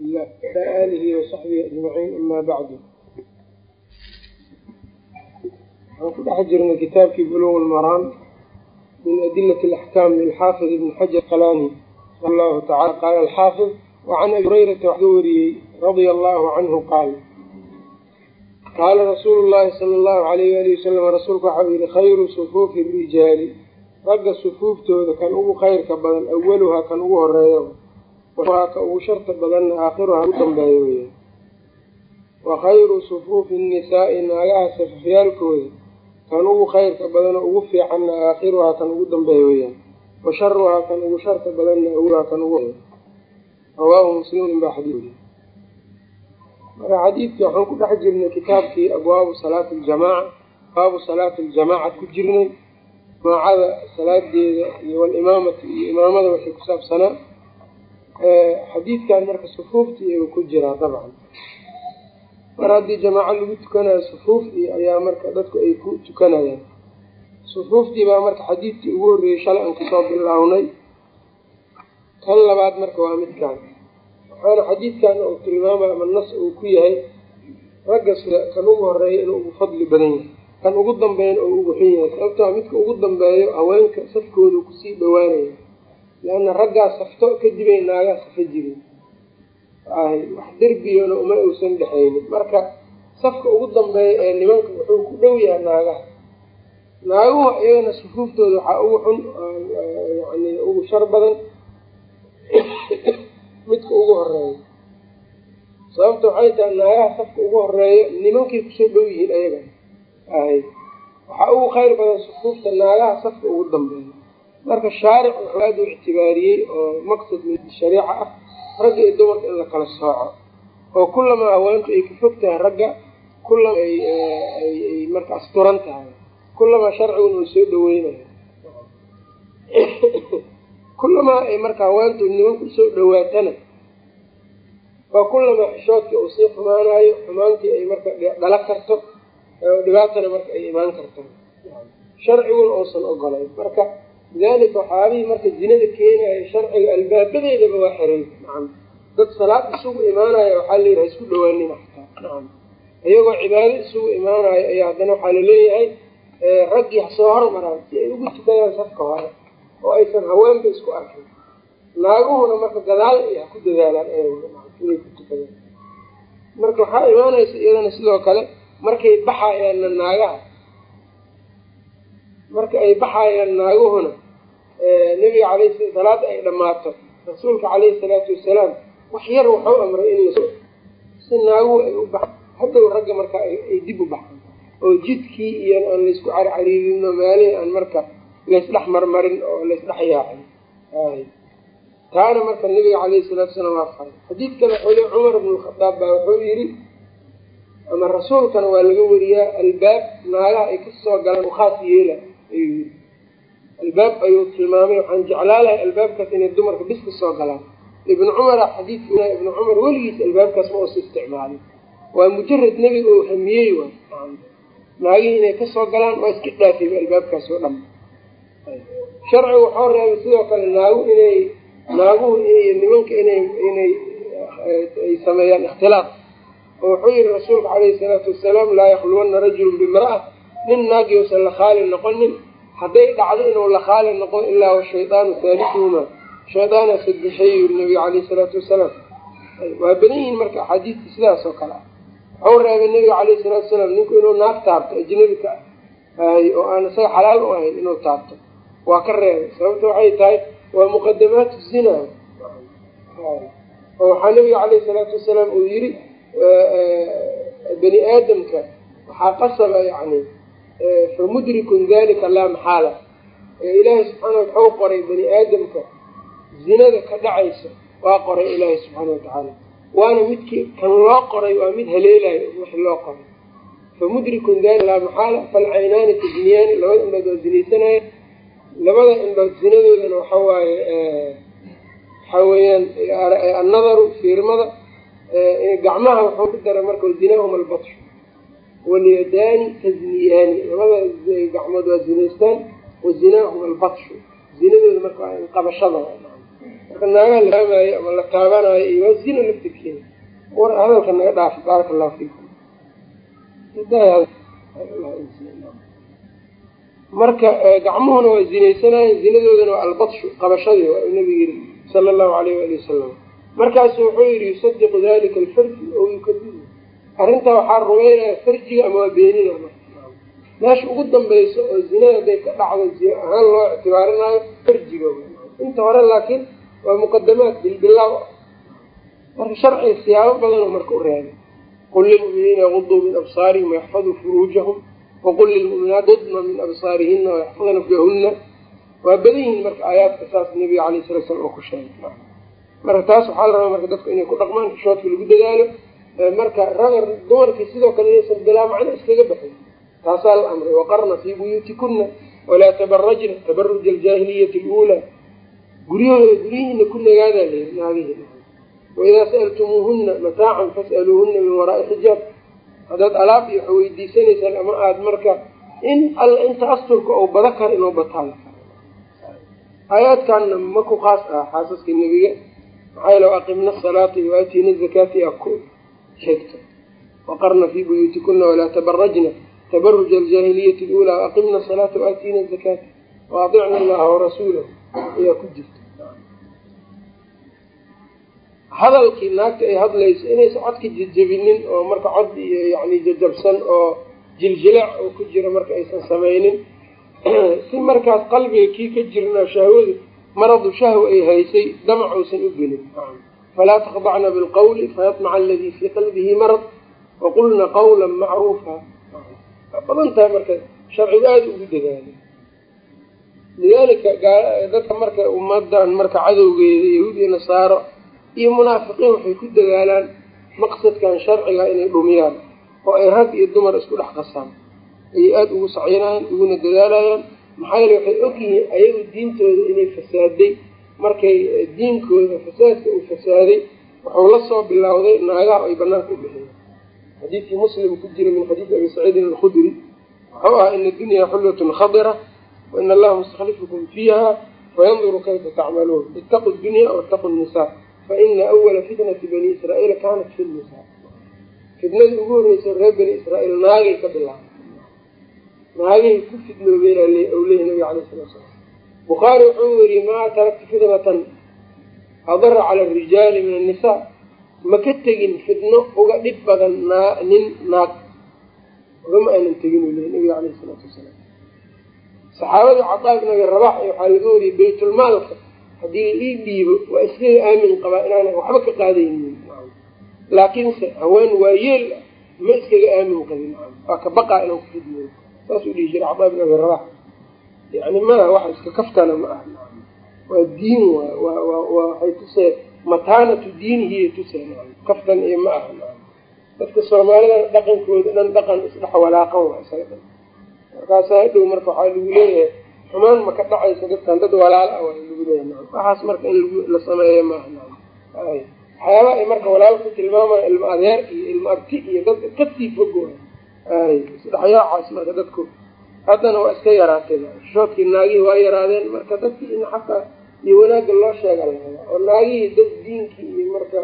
ala alihi wasaxbihi ajmaciin ama bacdu waxaan ku dhex jirnay kitaabkii buluq lmaraan min adilati alaxkaam lilxaafid ibn xajar qalani allahu tacala qaala alxaafid wacan abi hurayrata wax ka wariyey radia allahu canhu qaal qaala rasuulu llahi sala allahu alayh ali wasalam rasuulku waxa uu yihi khayru sufuufi rijaali ragga sufuuftooda kan ugu khayrka badan awaluhaa kan ugu horeeyo waa ka ugu sharta badanna aakhiruha ugu dambeeyo weya wa khayru sufuufi nnisaai naagaha safafyaalkooda. Kan ugu khayrka badanoo ugu fiicanna aakhiruhaa kan ugu dambeeyo weyaan wa sharuhaa kan ugu sharta badanna awluhaa kan ugu rawaahu muslimin baa xadiid marka xadiidkii waxaan ku dhex jirnay kitaabkii abwaabu salaati aljamaaca. Abwaabu salaati aljamaaca ku jirnay. Jamaacada salaadeeda iyo walimaamati iyo imaamada waxay ku saabsanaa xadiidkan marka sufuuftii ayuu ku jiraa dabcan. Mar haddii jamaaco lagu tukanayo sufuuftii ayaa marka dadku ay ku tukanayaan. Sufuuftii baa marka xadiidkii ugu horreeyey shalay aan ka soo bilownay kan labaad marka waa midkaan waxaana xadiidkan uu tilmaamay ama nas uu ku yahay ragga sida kan ugu horreeya inuu ugu fadli badan yahay kan ugu dambeeyana uu ugu xun yahay. Sababtoo midka ugu dambeeyo haweenka safkooda ku sii dhawaanaya leanna raggaa safto kadibay naagaa jirin. Ay wax derbiyona uma uusan dhexaynin. Marka safka ugu dambeeya ee nimanka wuxuu ku dhow yahay naagaha naaguhu iyagana sufuuftooda waxaa ugu xun yani ugu shar badan midka ugu horreeya sababta waxay tahay naagaha safka ugu horreeya nimankay ku soo dhow yihiin ayaga. Ay waxaa ugu khayr badan sufuufta naagaha safka ugu dambeeya marka shaaric wuxuu aada u ictibaariyey oo maqsad min shariica ah ragga iyo dumarka in la kala sooco. Oo kullamaa haweentu ay ka fog tahay ragga kullama ay marka asturan tahay. Kullamaa sharciguna uu soo dhaweynayo kullamaa ay marka haweentu nimanku u soo dhawaatana waa kullamaa xishoodkii uu sii xumaanayo xumaantii ay marka dhala karto dhibaatana marka ay imaan karto. Sharciguna uusan ogolayn. Marka lidalika waxyaabihii marka zinada keenaya sharciga albaabadeedaba waa xiray nacam dad salaad isugu imaanaya waxaa layidhi ha isku dhawaanina xataa nacam iyagoo cibaado isugu imaanayo ayaa haddana waxaa la leeyahay raggii ha soo hormaraan si ay ugu tukadaan safka hore oo aysan haweenba isku arkin naaguhuna marka gadaal ha ku dadaalaan inay ku tukadaan marka waxaa imaanaysa iyadana sidoo kale markay baxayaanna naagaha marka ay baxayaan naaguhuna nebiga alayh salaada ay dhammaato. Rasuulka caleyhi salaatu wasalaam wax yar wuxuu amray in si naaguhu ay u baxan haddow ragga marka ay dib u baxan oo jidkii iyo aan laysku carcariirino maalihii aan marka laysdhex marmarin oo laysdhex yaacin. Taana marka nebiga caleyhi salaatu wasalaam waa faray. Xadiid kale xuli cumar bnu lkhadaab baa wuxuu yidhi ama rasuulkana waa laga wariyaa albaab naagaha ay ka soo galaan u khaas yeela ayuu yiri albaab ayuu tilmaamay waxaan jeclaa lahay albaabkaas inay dumarka bis ka soo galaan. Ibnu cumara xadiidka ibnu cumar weligiis albaabkaas ma uusa isticmaalin. Waa mujarad nebiga oo hamiyey waay. Naagihii inay ka soo galaan waa iska dhaafayba albaabkaas oo dhan. Sharcigu waxuu reebay sidoo kale naagu inay naaguhu iyo nimanka inay inay ay sameeyaan ikhtilaaf. Oo wuxuu yihi rasuulka caleyhi salaatu wasalaam laa yakhluwanna rajulun bimra'a nin naagiyuusan la khaali noqonin hadday dhacdo inuu la khaali noqon ilaa washaydaanu haalisuhuma shaydaana yiri nabiga caleyhi salaatu wasalaam. Waa badan yihiin marka axaadiista sidaas oo kale. Ah wuxuu reebay nabiga caleyhi salaatu wasalaam ninku inuu naag taabto ajnabika ahy oo aan isaga xalaal u ahayn inuu taabto. Waa ka reebay. Sababta waxay tahay waa muqadamaatu zina. Oo waxaa nabiga caleyhi salaatu wasalaam uu yiri bani aadamka waxaa qasaba yani famudrikun dalika laa maxaala. Ilaahay subxaana waxau qoray bani aadamka. Zinada ka dhacaysa waa qoray ilaahay subxaana watacaala waana midkii kan loo qoray waa mid haleelayo wix loo qoray. Famudrikun dalika laa maxaala falcaynaani tajniyaani labada indhood waa zinaysanaya. Labada indhood zinadoodana waxa waaye waxaa weeyaan annadaru fiirmada gacmaha wuxuu ku daray marka zinaahum albatshu walyadaani tazniyaani labada gacmood waa zinaystaan wa zinaahum albatshu zinadooda marka qabashada marka naagaha la taamaayo ama la taabanayo iyo waa zina laftirkeeda war hadalka naga dhaaf baaraka allahu fiikum marka gacmuhuna waa zinaysanayen zinadoodana waa albadshu qabashadii waa u nabiga yiri sala allahu alayh waali wasalam markaasu wuxuu yihi yusadiqu dalika alfarji oo yukadibu arrintaa waxaa rumeynaya farjiga ama waa beenina meesha ugu dambayso oo zinada haday ka dhacdo zina ahaan loo ictibaarinaayo farjiga. Inta hore laakiin waa muqadamaat bilbilaaw marka sharciga siyaabo badan marka u reebay. Qul lilmu'miniina yaguduu min absaarihim wayaxfaduu furuujahum. Waqul lilmu'minaat dudna min absaarihina wayaxfadna furujahuna waa badan yihiin marka aayaadka saas nabiga alayh salatu slam oo ku sheegay. Marka taas waxaa la rabaa marka dadku inay ku dhaqmaan xishoodka lagu dadaalo marka ragar dumarkii sidoo kale inaysan bilaa macno iskaga baxin taasaa la amray waqarna fii buyuutikuna walaa tabarajna tabaruja aljaahiliyati luulaa guryahooda guryihiina ku nagaadaa layiri naagihii waidaa sa'altumuuhuna mataacan fas'aluuhuna min waraai xijaab. Haddaad alaab iyo waxa weydiisanaysaan ama aada marka in alla inta asturka oo bada kara inuu bataan aayaadkanna ma ku khaas ah xaasaska nebiga. Maxaa yale aqimna asalaata iyo aatiina zakaati a ku sheegto waqarna fii buyuutikuna walaa tabarajna tabaruja aljaahiliyati luulaa waaqimna asalaata waaatiina zakaata waadicna allaha warasuulahu ayaa ku jirta hadalkii naagta ay hadlayso inaysan codka jejebinin oo marka cod iyo yani jajabsan oo jiljilac oo ku jira marka aysan samaynin si markaas qalbiga kii ka jirnaa shahwadu maradu shahwa ay haysay damac uusan u gelin falaa takdacna bilqawli fayatmaca aladii fii qalbihi marad waqulna qawla macruufa badan tahay marka sharcigu aada ugu dadaalay lidalika dadka marka ummadan marka cadowgeeda yahuud iyo nasaaro iyo munaafiqiin waxay ku dadaalaan maqsadkan sharciga inay dhumiyaan oo ay rag iyo dumar isku dhex qasaan ayay aada ugu sacyinayaan uguna dadaalayaan maxaa yeele waxay ogyihiin ayagu diintooda inay fasaaday markay diinkooda fasaadka uu fasaaday wuxuu la soo bilowday naagaha ay banaanka u bixiyeen. Xadiidkii muslim ku jira min xadiidi abi saciidin alkhudri wuxuu ahaa ina dunyaa xulwatun khadira waina allaha mustakhlifukum fiiha fayanduru kayfa tacmaluun itaqu dunya wataqu nisa faina awala fitnati bani israa'iila kaanat fi nnisaa fitnadii ugu horreysa reer bani israa'iil naagay ka bilaabay naagay ku fidnoobeen leeyahy nabiga alayh salatu salaam bukhaari wuxuu weriyey maa taraktu fitnatan adara cala arijaali min annisaa ma ka tegin fitno uga dhib badan naa nin naag. Ugama aanan tegin u leeyay nabiga alayh salaatu wasalaam. Saxaabadii cataa ibn abi rabax waxaa laga wariyey baytulmaalka haddii ii dhiibo waa iskaga aamin qabaa inaana waxba ka qaadaynin. Laakiinse haween waayeel ah ma iskaga aamin qabin waa ka baqaa inaan kufidmooyo saasuu dhihi jiray cataa ibn abi rabax yani maaha wax iska kaftana ma aha. Waa diin waay tusee mataanatu diinihiyay tusee kaftan iyo ma aha dadka soomaalidana dhaqankooda dhan dhaqan isdhex walaaqan waa isaga dhan. Markaasa hadhow marka waxaa lagu leeyahay xumaan ma ka dhacaysa dadkan dad walaalo ah waa lagu leeyahay waxaas marka in la sameeyo maaha waxyaaba ay marka walaalo ku tilmaamaya ilmo adeer iyo ilmo abti iyo dad ka sii fogo ay isdhexyaacaas marka dadku haddana waa iska yaraatay shoodkii naagihii waa yaraadeen. Marka dadkii in xataa iyo wanaagga loo sheega lahaa oo naagihii dad diinkii iyo marka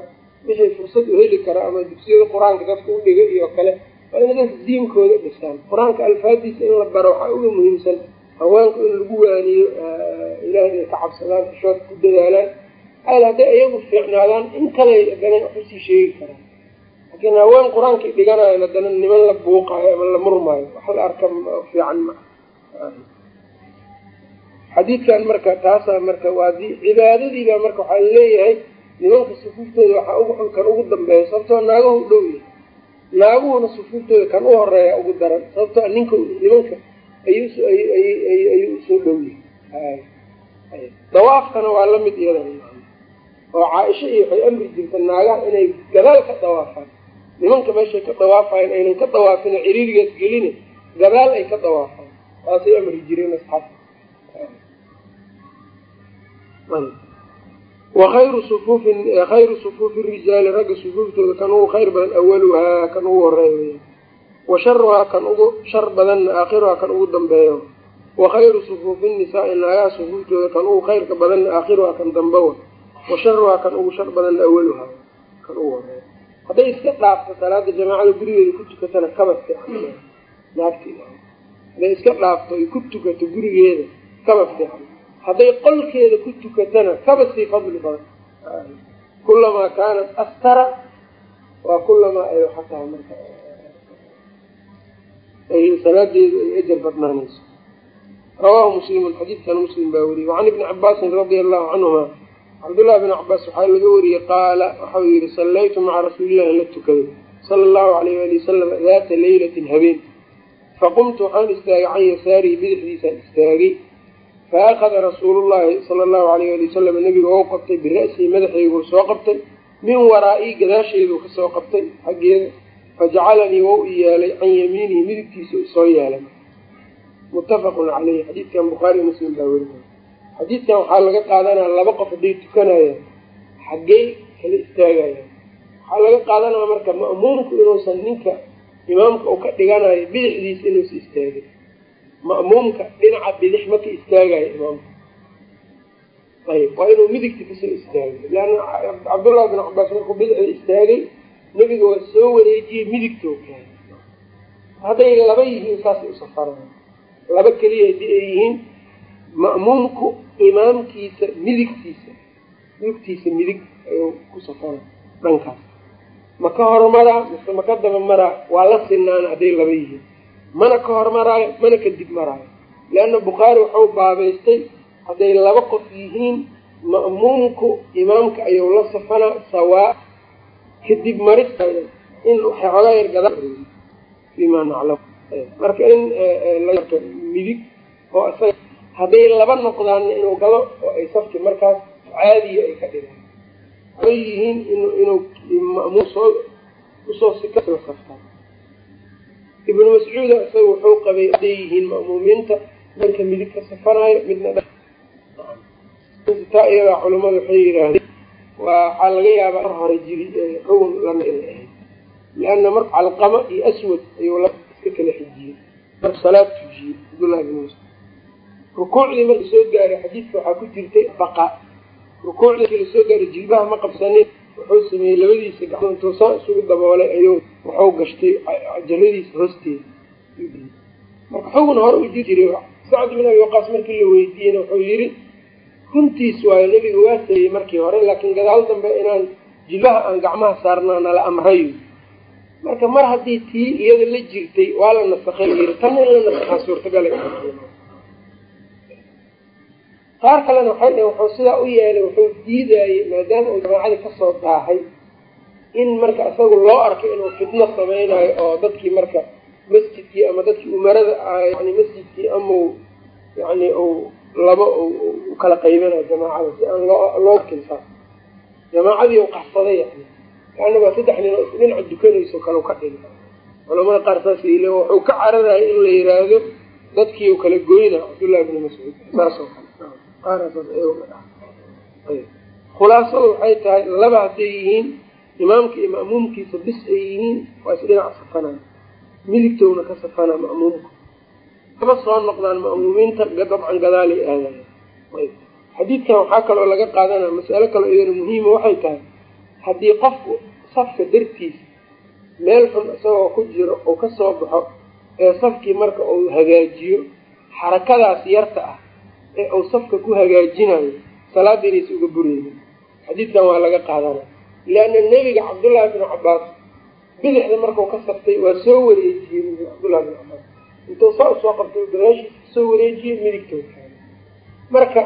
wixii fursad u heli kara ama dugsiyada qur'aanka dadka u dhiga iyo kale waa ina dadka diinkooda dhisaan qur'aanka alfaadiisa in la baro waxaa uga muhiimsan haweenku in lagu waaniyo ilahay inay ka cabsadaan shood ku dadaalaan. Al hadday iyagu fiicnaadaan in kale haddana wax u sii sheegi karaan laakiin haween qur'aankii dhiganayo haddana niman la buuqaayo ama la murmaayo. Wax la arka fiican ma. Xadiidkan marka taasaa marka waa cibaadadiibaa marka waxaa leeyahay nimanka sufuuftooda waxaa kan ugu dambeeya sababtoo naagahu u dhow yahay. Naaguhuna sufuuftooda kan u horreeya ugu daran sababtoo ninka nimanka ayuu u soo dhow yahay. Dawaafkana waa la mid iyada oo caaisha iyo waxay amri jirta naagaha inay gadaal ka dawaafaan nimanka meeshay ka dawaafayan aynan ka dawaafin ciriirigaas gelina gadaal ay ka dawaafaan waasay amri jireen asxaabta. Waayru sufuufin khayru sufuufi rijaali ragga sufuuftooda kan ugu khayr badan awaluhaa kan ugu horreeya wa sharuhaa kan ugu shar badanna aakhiruhaa kan ugu dambeeyo wa khayru sufuufi nisaai naagaha sufuuftooda kan ugu khayrka badanna aakhiruhaa kan dambewa wa. Sharuhaa kan ugu shar badanna awaluhaa kan ugu horreeya hadday iska dhaafto salaada jamaacada gurigeeda ku tukatana kaba fiican naagti hadday iska dhaafto ay ku tukato gurigeeda kaba fiican hadday qolkeeda ku tukatana kaba sii fadli badan. Kulamaa kaanat astara waa kulamaa ay waxa tahay marka ay salaadeedu ay ajar badnaanayso. Rawaahu muslimun xadiidkan muslim baa weriyey wacan ibni cabaasin radia allahu canhuma cabdullahi bn cabaas waxaa laga wariyey qaala waxau yihi sallaytu maca rasuulillahi la tukaday sala allahu alayh ali wasalam daata leylatin habeen. Faqumtu waxaan istaagay can yasaarihi bidixdiisaan istaagay. Faakada rasuulullahi sala allahu alayh ali wasalam nabiga ou qabtay bira'sihi madaxayguu soo qabtay min waraa'i gadaasheeduu ka soo qabtay xaggeeda. Fajacalanii wou i yeelay can yamiinihi midigtiisa isoo yeelay muttafaqun caleyhi xadiidkan bukhaari muslim baa werinaya xadiidkan waxaa laga qaadanaya laba qof hadday tukanayaan xaggey kala istaagayaan waxaa laga qaadanaya marka ma'muumku inuusan ninka imaamka uu ka dhiganayo bidixdiisa inuusa istaagin ma'muumka dhinaca bidix ma ka istaagayo imaamka ayb waa inuu midigta ka soo istaagay. Leanna cabdullahi bin cabaas markuu bidixda istaagay nebiga waa soo wareejiyey midigtoo keenay. Hadday laba yihiin saasay usafaraan laba keliya haddii ay yihiin ma'muumku imaamkiisa midigtiisa lugtiisa midig ayuu ku safara dhankaas. Ma ka hormaraa mise ma ka daba maraa waa la sinaana hadday laba yihiin. Mana ka hormaraayo mana ka dib maraayo. Leanna bukhaari waxau baabaystay hadday laba qof yihiin ma'muumku imaamka ayuu la safanaa sawaa kadib marista in xoogaa yar gada fima naclam marka in midig oo isaga hadday laba noqdaanna inuu galo oo ay safki markaas caadiya ay ka dhigaan ay yihiin in inuu ma'muum soo u soo sikala saftaa ibnu mascuuda isaga wuxuu qabay hadday yihiin ma'muumiinta dhanka midig ka safanaayo midna taa iyadaa culamadu waxay yidhaahdeen waxaa laga yaabaa mar hore jiri xugun lana ina ahayd lianna marka calqama iyo aswad ayuu la iska kala xijiyey marka salaad tujiyey cabdullahi bin mascuud rukuucdii marka soo gaaray xadiidka waxaa ku jirtay baqa. Rukuucdii markii la soo gaaray jilbaha ma qabsanin wuxuu sameeyey labadiisa gacmo intuu saa isugu daboolay ayuu wuxuu gashtay jaradiisa hoosteeda. Marka xugun hore u jiri jiray sacd bin abi waqaas markii la weydiiyeyna wuxuu yidhi runtiis waayo nebiga waa sameeyey markii hore laakiin gadaal dambe inaan jilbaha aan gacmaha saarnaa nala amrayo marka mar haddii tii iyada la jirtay waa la nasakay yiri tanna in la nasakaa suurtagalay qaar kalena waxay dhaheen wuxuu sidaa u yeelay wuxuu diidayey maadaama uu jamaacadii ka soo daahay in marka isagu loo arkay inuu fitno samaynayo oo dadkii marka masjidkii ama dadkii umarada yani masjidkii ama yani uu laba u kala qaybinayo jamaacada si aan loo kinsaa jamaacadii u qaxsaday yani leanna waa saddex nin oo dhinaca dukanayso kale ka dhigay. Culamada qaar saas ile wuxuu ka cararaya in la yiraahdo dadkii u kala goyna cabdullahi bni mascuud saasoo kale khulaasadu waxay tahay laba hadday yihiin imaamka iyo ma'muumkiisa bis ay yihiin waa is dhinac safanaa midigtowna ka safanaa ma'muumka. Kama soo noqdaan ma'muumiinta dabcan gadaalay aadaya xadiidkan waxaa kaloo laga qaadanaya mas'alo kaloo iyadana muhiima waxay tahay haddii qofku safka dartiisa meel xun isagoo ku jiro uu ka soo baxo ee safkii marka uu hagaajiyo xarakadaas yarta ah ee uu safka ku hagaajinayo salaada inaysa uga bureynin xadiidkan waa laga qaadanaya leanna nebiga cabdullaahi binu cabaas bidixda markuu ka saftay waa soo wareejiyey nebiga cabdullahi binu cabaas intuu saa u soo qabtay gadaashiisa ka soo wareejiyey midigtoo keenay marka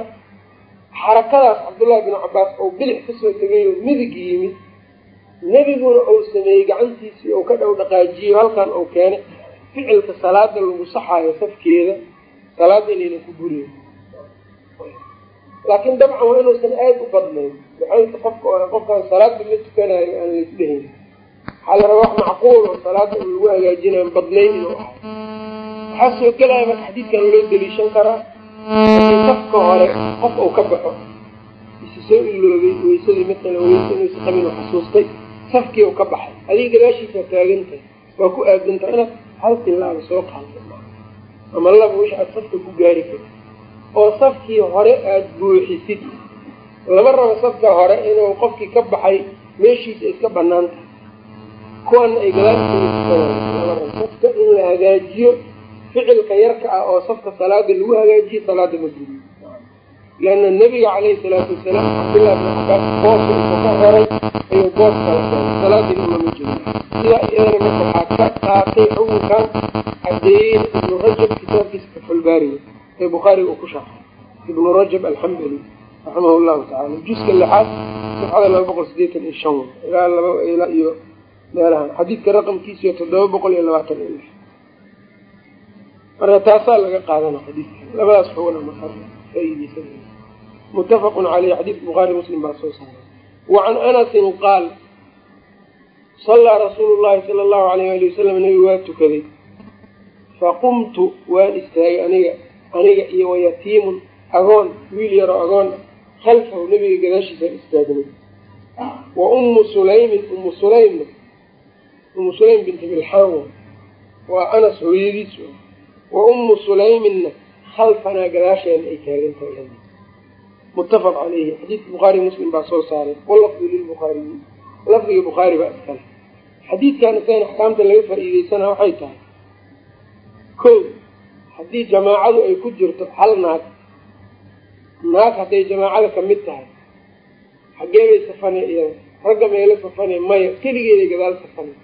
xarakadaas cabdullaahi binu cabaas oo bidix ka soo tegay oo midig yimid nebiguna uu sameeyey gacantiisii uu ka dhow dhaqaajiyo halkan uu keenay ficilka salaada lagu saxaayo safkeeda salaada inayna ku guriyo laakiin dabcan waa inuusan aada u badnayn. Maxayta qofka qofkaan salaada la tukanayo aan laisdhehayn waxaa la rabaa wax macquul oo salaada u lagu hagaajinayo badnayn inuu ahay waxaa soo gelaya marka xadiidkan loo daliishan karaa haddii safka hore qof uu ka baxo isi soo iloobay weysadii matalan weysa inuusa qabin u xasuustay safkii u ka baxay. Adiga gadaashiisa taagantahay waa ku aadantaha inaad hal tilaaba soo qaado ama laba wish aad safka ku gaari karto oo safkii hore aada buuxisid. Lama rabo safka hore inuu qofkii ka baxay meeshiisa iska bannaan tahay kuwana ay gadaal safka in la hagaajiyo ficilka yarka ah oo safka salaada lagu hagaajiyo salaada magribi leanna nabiga caleyhi salaatu wasalaam cabdillah bin cabaas booska intuu ka horay ayuu boos kala keenay salaadii ulama jiro sidaa iyadana marka waxaa ka qaatay xukunkan cadeeyey ibnu rajab kitaabkiisa fatxulbaariga ee bukhaariga uu ku sharxay ibnu rajab alxambali raximah llahu tacala juska lixaad safxada laba boqol sideetan iyo shan ilaa laba ilaa iyo meelahan xadiidka raqamkiisiyo toddoba boqol iyo labaatan iyo lix. Marka taasaa laga qaadana xadiidka. Labadaas xugna marka faaideysa mutafaqun caleyh xadiidka bukhaari muslim baa soo saaray. Wacan anasin qaal sallaa rasuulu llahi sala allahu alayh ali wasalam nabigu waa tukaday. Faqumtu waan istaagay aniga aniga iyo wayatiimun agoon wiil yaroo agoon khalfahu nabiga gadaashiisaan istaagnay wa ummu sulaymin ummu sulaymna ummu sulaym binti bilxaan waa anas hooyadiis wa ummu sulayminna khalfanaa gadaasheena ay taagantahay muttafaq caleyhi xadiidka bukhaari muslim baa soo saaray. Walafdu lilbukhaariyi lafdiga bukhaari baa iskale. Xadiidkan isagan axkaamta laga faa-iideysana waxay tahay. Ko haddii jamaacadu ay ku jirto hal naag naag hadday jamaacada ka mid tahay xaggee bay safanay iyada ragga meelo safanay maya keligeeday gadaal safanay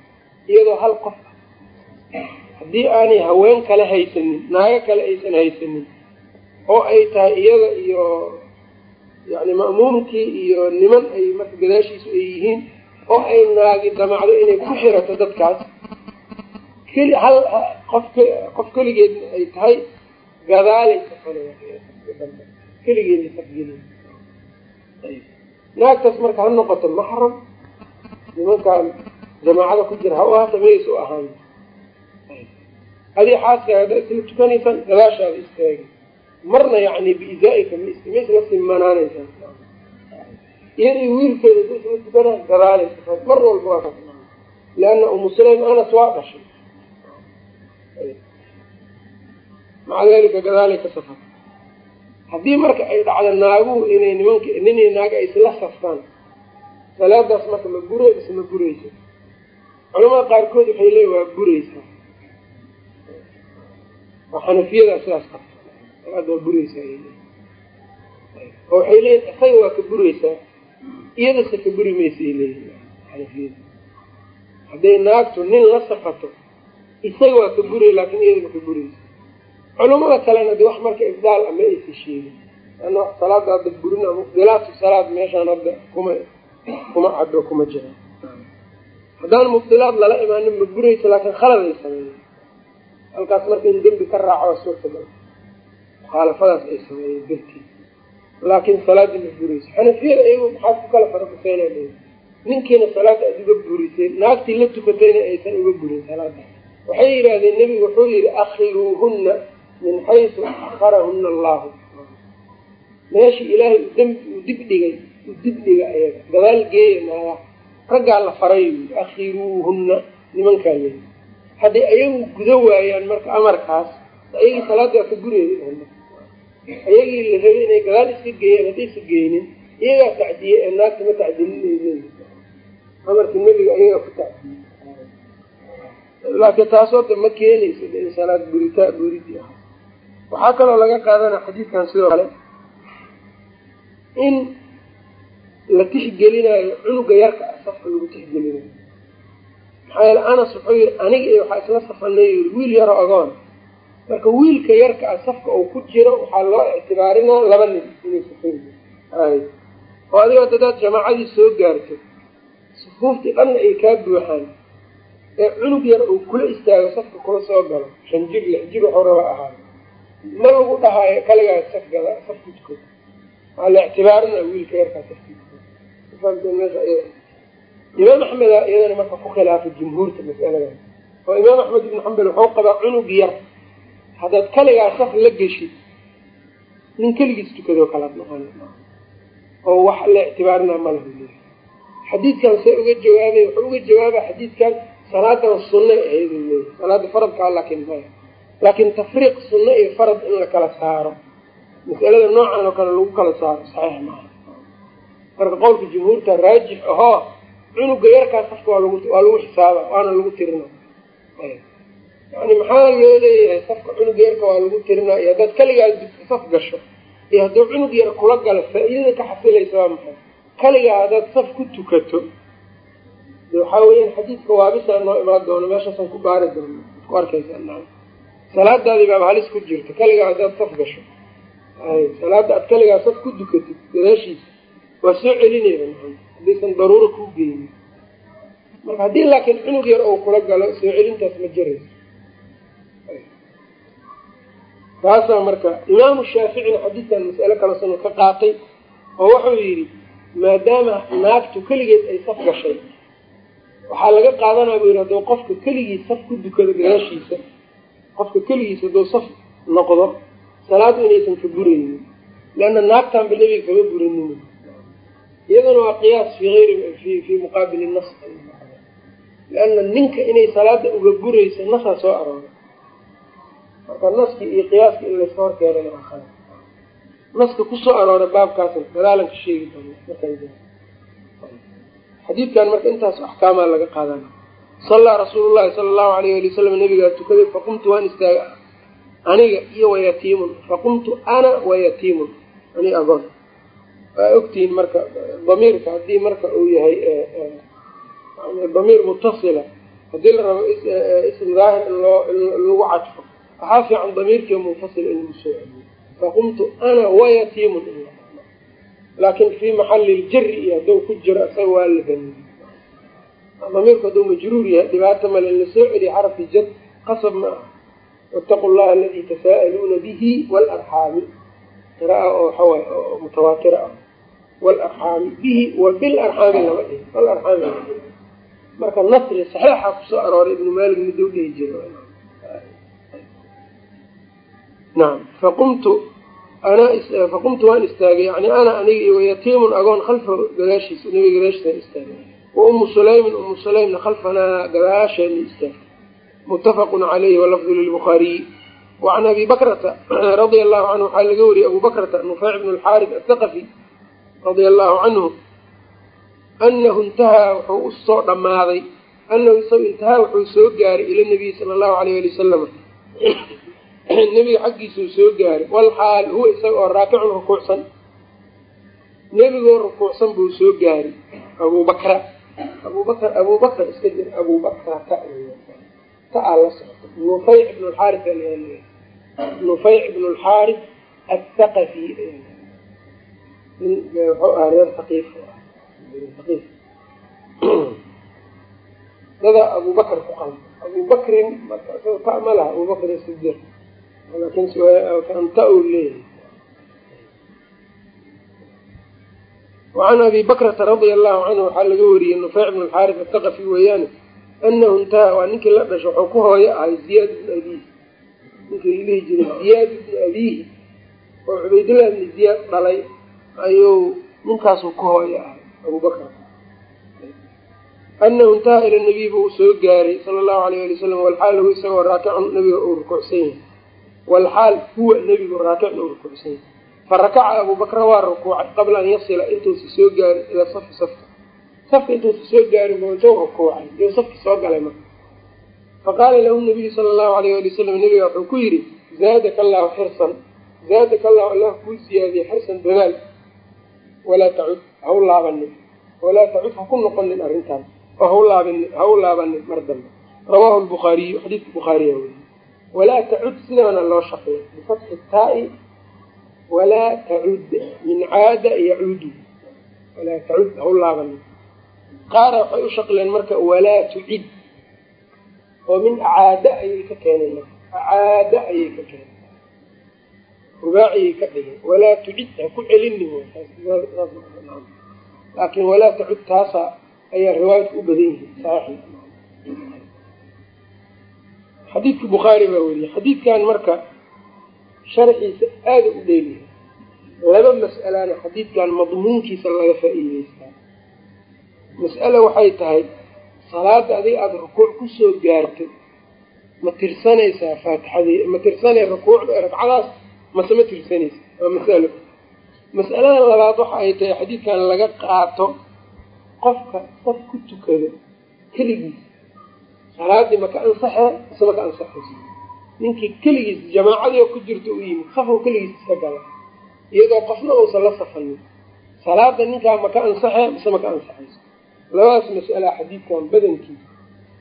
iyadoo hal qof ah. Haddii aanay haween kale haysanin naago kale aysan haysanin oo ay tahay iyada iyo yani ma'muumkii iyo niman ay marka gadaashiisu ay yihiin oo ay naagi damacdo inay ku xirato dadkaas keli hal qof qof keligeedna ay tahay gadaalay keligeeda safgeli naagtaas marka ha noqoto maxram nimankaan jamaacada ku jira ha u ahata mays u ahaan adii xaaskaaga hadda isla tukanaysaan gadaashaada istaagi. Marna yani biizaaika ma isla simanaanaysaa iyadii wiilkeeda da isla tukanaa gadaalaysa mar walba waa ka leanna umu sulaym anas waa dhashay maca dalika gadaalay ka safar. Haddii marka ay dhacdo naaguhu inay nimank ninii naaga ay isla saftaan salaadaas marka ma gure mise ma gureysa culamada qaarkood waxay leeyiin waa gureysaa oo xanafiyadaa sidaas qabta. Salaada waa bureysaa oo waxay leeyiin isaga waa ka bureysaa iyadase ka buri maysay leeyihiin xanafiyada hadday naagtu nin la safato isaga waa ka burey laakin iyada ma ka bureysa culamada kalena de wax marka ifdaal ama aysa sheegin. Ana salaada hadda burina mubdilaatu salaad meeshaan hadda kuma kuma caddo kuma jira. Haddaan mubdilaad lala imaanin ma buraysa laakin khaladay sameeyen halkaas marka in dembi ka raaco suurtagal mukhaalafadaas ay sameeyeen dartiis laakin salaadii ma burayso. Xanafiyada iyagu maxaad ku kala farabaseyna ninkiina salaada aad uga buriseen naagtii la tukatayna aysan uga burin salaada waxay yidhaahdeen nebigu wuxuu yihi akhiruuhunna min xaysu akharahuna allahu. Meeshii ilaahay udembi uu dib dhigay u dib dhiga ayaga gadaal geeya naagaha raggaa la faray yii akhiruuhunna nimankaa yii hadday ayagu gudo waayaan marka amarkaas ayagii salaada waa ka gureeda ayagii la rabay inay gadaal iska geeyaan haddaysa geynin iyagaa tacdiye ee naagta ma tacdilin amarka nebiga ayagaa ku tacdiye laakiin taasoo da ma keenaysa in salaad buritaa buridi ah waxaa kaloo laga qaadana xadiidkan sidoo kale in la tixgelinayo cunuga yarka ah safka lagu tixgelinayo. Maxaa yeele anas wuxuu yihi aniga iyo waxaa isla safanay wiil yaro ogoon marka wiilka yarka ah safka uu ku jiro waxaa loo ictibaarinaa laba nin inay safan ay. Oo adigo hadaad jamaacadii soo gaarto sufuuftii dhanna ay kaa buuxaan ee cunug yar uu kula istaago safka kula soo galo shan jir lix jir waxuu raba ahaado ma lagu dhahaayo kaligaa saf gada safka tuko waa la ictibaarina wiilka yarkaa safka meesha imaam axmeda iyadana marka ku khilaafay jumhuurta masalada. Oo imaam axmed ibn xambal wuxuu qabaa cunug yar. Haddaad kaligaa saf la geshid nin keligiis tukadoo kalaad noqon. Oo wax la ictibaarinaa ma leeyahy xadiidkan see uga jawaabay wuxuu uga jawaaba xadiidkan salaadan sunna ahayd leeyahy salaada faradkaa laakiin maya laakiin tafriiq sunno iyo farad in la kala saaro. Masalada noocan oo kale lagu kala saaro saxiix maaha marka qowlka jumhuurta raajix ahoo cunuga yarkaa safka waa lagu waa lagu xisaaba waana lagu tirina yani maxaa loo leeyahay safka cunuga yarka waa lagu tirinaa iyo haddaad kaligaa saf gasho iyo hadduu cunug yar kula galo faa-iidada ka xasilaysa waa maxay? Kaligaa haddaad saf ku tukato waxaa weeyaan xadiidka waabisaa noo imaan doono meeshaasaan ku baari doono ku arkaysaa salaadaadii baaba halis ku jirta kaligaa haddaad saf gasho. Salaada aad kaligaa saf ku dukatid gadaashiisa waa soo celinayda haddaysan daruuro kuu geynin marka haddii laakiin cunug yar ou kula galo soo celintaas ma jirayso taasaa marka imaamu shaaficina xadiidkan mas'ale kale sanu ka qaatay oo wuxuu yidhi maadaama naagtu keligeed ay saf gashay waxaa laga qaadanaa buu yidhi hadduu qofka keligii saf ku dukado gadaashiisa qofka keligiis hadduu saf noqdo salaadu inaysan ka buraynin leanna naagtanba nebiga kama buranin iyaduna waa qiyaas fi ayri fi muqaabili nas lianna ninka inay salaada uga burayso nasaa soo arooray. Marka naskii iyo qiyaaskii in layska kala naska ku soo arooray baabkaasna gadaalan ka sheegi doona xadiidkan marka intaas axkaamaa laga qaadana sallaa rasuulu llahi sala allahu alayh ali wasalam nabigaa tukaday faqumtu waan istaaga. Aniga iyo wayatiimun faqumtu ana wayatiimun ani agoon. Waa ogtihiin marka damiirka haddii marka uu yahay damiir mutasila haddii la rabo ism daahir lagu cadfo. Waxaa fiican damiirkii munfasil in lagu soo celiyo. Faqumtu ana wayatiimun laakin fii maxali ljari iyo hadduu ku jiro isaga waa la baniy damiirku hadduu majruur yahay dhibaata male in la soo celiya xarafki jar qasab ma ah waataqu llaha aladii tasaa'aluuna bihi waalarxaami qira'a oo waxawaay oo mutawaatira ah waalarxaami bihi wa bilarxaami lama dhihi walarxaami marka nasri saxiixa ku soo arooray ibnu maalik midou dhihi jiro nacam faqumtu ana faqumtu waan istaagay yani ana aniga iyo wayatiimun agoon khalfa gadaashiisa nabiga gadaashiisaan istaagay wa umu sulaymin umu sulaymna khalfanaa gadaasheena istaagay muttafaqun calayhi walafdu lilbukhaariyi wacan abi bakrata radia allahu canhu waxaa laga wariyey abu bakrata nufeyc bn alxaaris athaqafi radia allahu canhu anahu intahaa wuxuu u soo dhammaaday anahu isagu intahaa wuxuu soo gaaray ila nabiyi sala allahu alayh ali wasalam nebiga xaggiisuu soo gaaray. Walxaal huwa isaga oo raakicun rukuucsan. Nebigoo rukuucsan buu soo gaaray. Abubakra abubakr abubakr iska jir abubakrata ta aa la nufeyc ibn lxaaris nufeyc ibn lxaaris athaqafi wuxuu ahaa reer haqiif haqiif dada abubakr ku qalda abubakrin ta ma laha. Abubakr iska jir laakin ta uu leeyahay. Wacan abi bakrata radia allahu canhu waxaa laga wariyey nufeyc bn alxaaris athaqafi weeyaane anahu intaha waa ninkii la dhasho waxuu ku hooyo ahay ziyaad bni abiihi. Ninkii la dhihi jiray ziyaad bni abiihi oo cubaydullah bni ziyaad dhalay ayuu ninkaasuu ku hooyo ahay abubakr anahu intaha ila nabiy buu soo gaaray sala allahu alayh ali wasalam walxaal isagoo raakicun nabiga uu rukuucsan yahay walxaal huwa nebigu raakicun uu rukuucsan yahay farakaca abubakra waa rukuucay qabla an yasila intuusa soo gaarin ilaa safi safka safka intuusa soo gaarin buu intuu rukuucay iyuu safki soo galay marka faqaala lahu nabiyu sala allahu alayh ali wasalam nabiga wuxuu ku yidhi zaadaka allahu xirsan zaadaka allahu allah kuu siyaadiyey xirsan dadaal walaa tacud ha u laabanin walaa tacud ha ku noqonin arrintaan oo ha u laabanin mar dambe rawaahu lbukhaariyu xadiidka bukhaariya weriye walaa tacud sidaana loo shaqeeya bifatxi taai walaa tacud min caada yacuudu walaa tacud ha u laabanin qaara waxay u shaqleen marka walaa tucid oo min acaada ayay ka keeneen marka acaada ayay ka keeneen rubaaciyay ka dhigeen walaa tucid ha ku celinin laakin walaa tacud taasa ayaa riwaayadka u badan yihi saxiix xadiidka bukhaari baa weriyey xadiidkan marka sharxiisa aada u dheeliyahay laba mas'alana xadiidkan madmuunkiisa laga faa'iideystaa. Mas'ale waxay tahay salaada adiga aada rukuuc ku soo gaarto ma tirsanaysaa faatixadii? Ma tirsanay rukuucda ragcadaas? Mase ma tirsanaysa? Waa masalo. Mas'alada labaad waxa ay tahay xadiidkan laga qaato qofka qof ku tukado keligiis salaadii maka ansaxee ise maka ansaxayso ninkii keligiis jamaacadii oo ku jirta u yimid safuu keligiis iska gala. Iyadoo qofna uusan la safanin. Salaada ninkaa maka ansaxee mise maka ansaxayso. Labadaas mas'ala xadiidkan badankiisa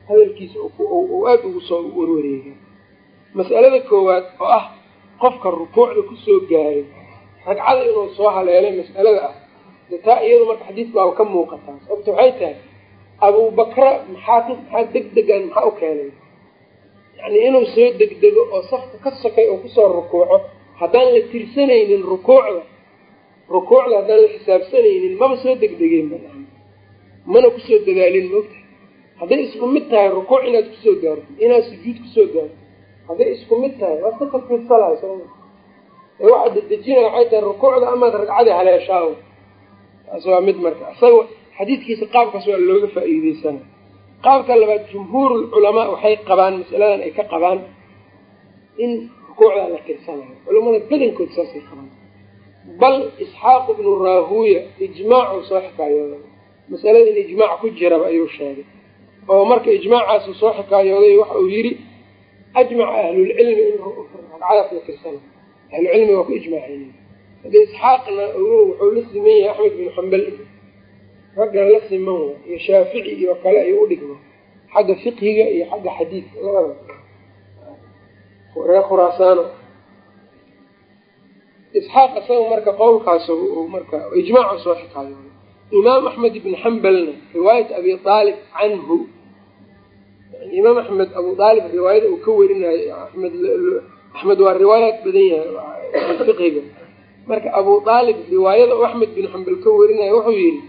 hadalkiisa uu aada ugu soo warwareega mas'alada koowaad oo ah qofka rukuucda ku soo gaaray ragcada inuu soo haleelay mas'alada ah de taa iyadu marka xadiidka waaba ka muuqataa sababta waxay tahay abubakra maxaa maxaa deg degan maxaa u keenay? Yani inuu soo degdego oo safka ka sokay oo ku soo rukuuco haddaan la tirsanaynin rukuucda rukuucda haddaan la xisaabsanaynin maba soo degdegeen ba mana ku soo dadaalin moogta hadday isku mid tahay rukuuc inaad ku soo gaarto inaad sujuud ku soo gaarto. Hadday isku mid tahay waad ka tartiibsalahay soma ee waxaad dedejinaya waxay tahay rukuucda amaad ragcadii haleeshaawo taas waa mid marka isaga xadiidkiisa qaabkaas waa looga faa'iideysana qaabka labaad jumhuurul culamaa waxay qabaan masaladan ay ka qabaan in rukuucdaa la tirsanayo. Culamada badankood saasay qabaan. Bal isxaaq ibnu raahuya ijmaacu soo xikaayooday masalada in ijmaac ku jiraba ayuu sheegay. Oo marka ijmaacaasu soo xikaayooday waxa uu yidhi ajmaca ahlulcilmi in ragcadaas la tirsanayo. Ahlucilmi waa ku ijmaaceen. Hadda isxaaqna wuxuu la siman yahay axmed bin xambal raggan la siman iyo shaafici iyo kale ayuu u dhigma xagga fiqhiga iyo xagga xadiidka labada. Reer khuraasaano isxaaq isaga marka qowlkaas marka ijmaacu soo xikaayooday imaam axmed ibn xambalna riwaayat abi aalib canhu. Imaam axmed abu aalib riwaayada uu ka werinayo amed axmed waa riwaayaat badan yahay fiqhiga. Marka abu aalib riwaayada u axmed bin xambal ka werinayo wuxuu yihi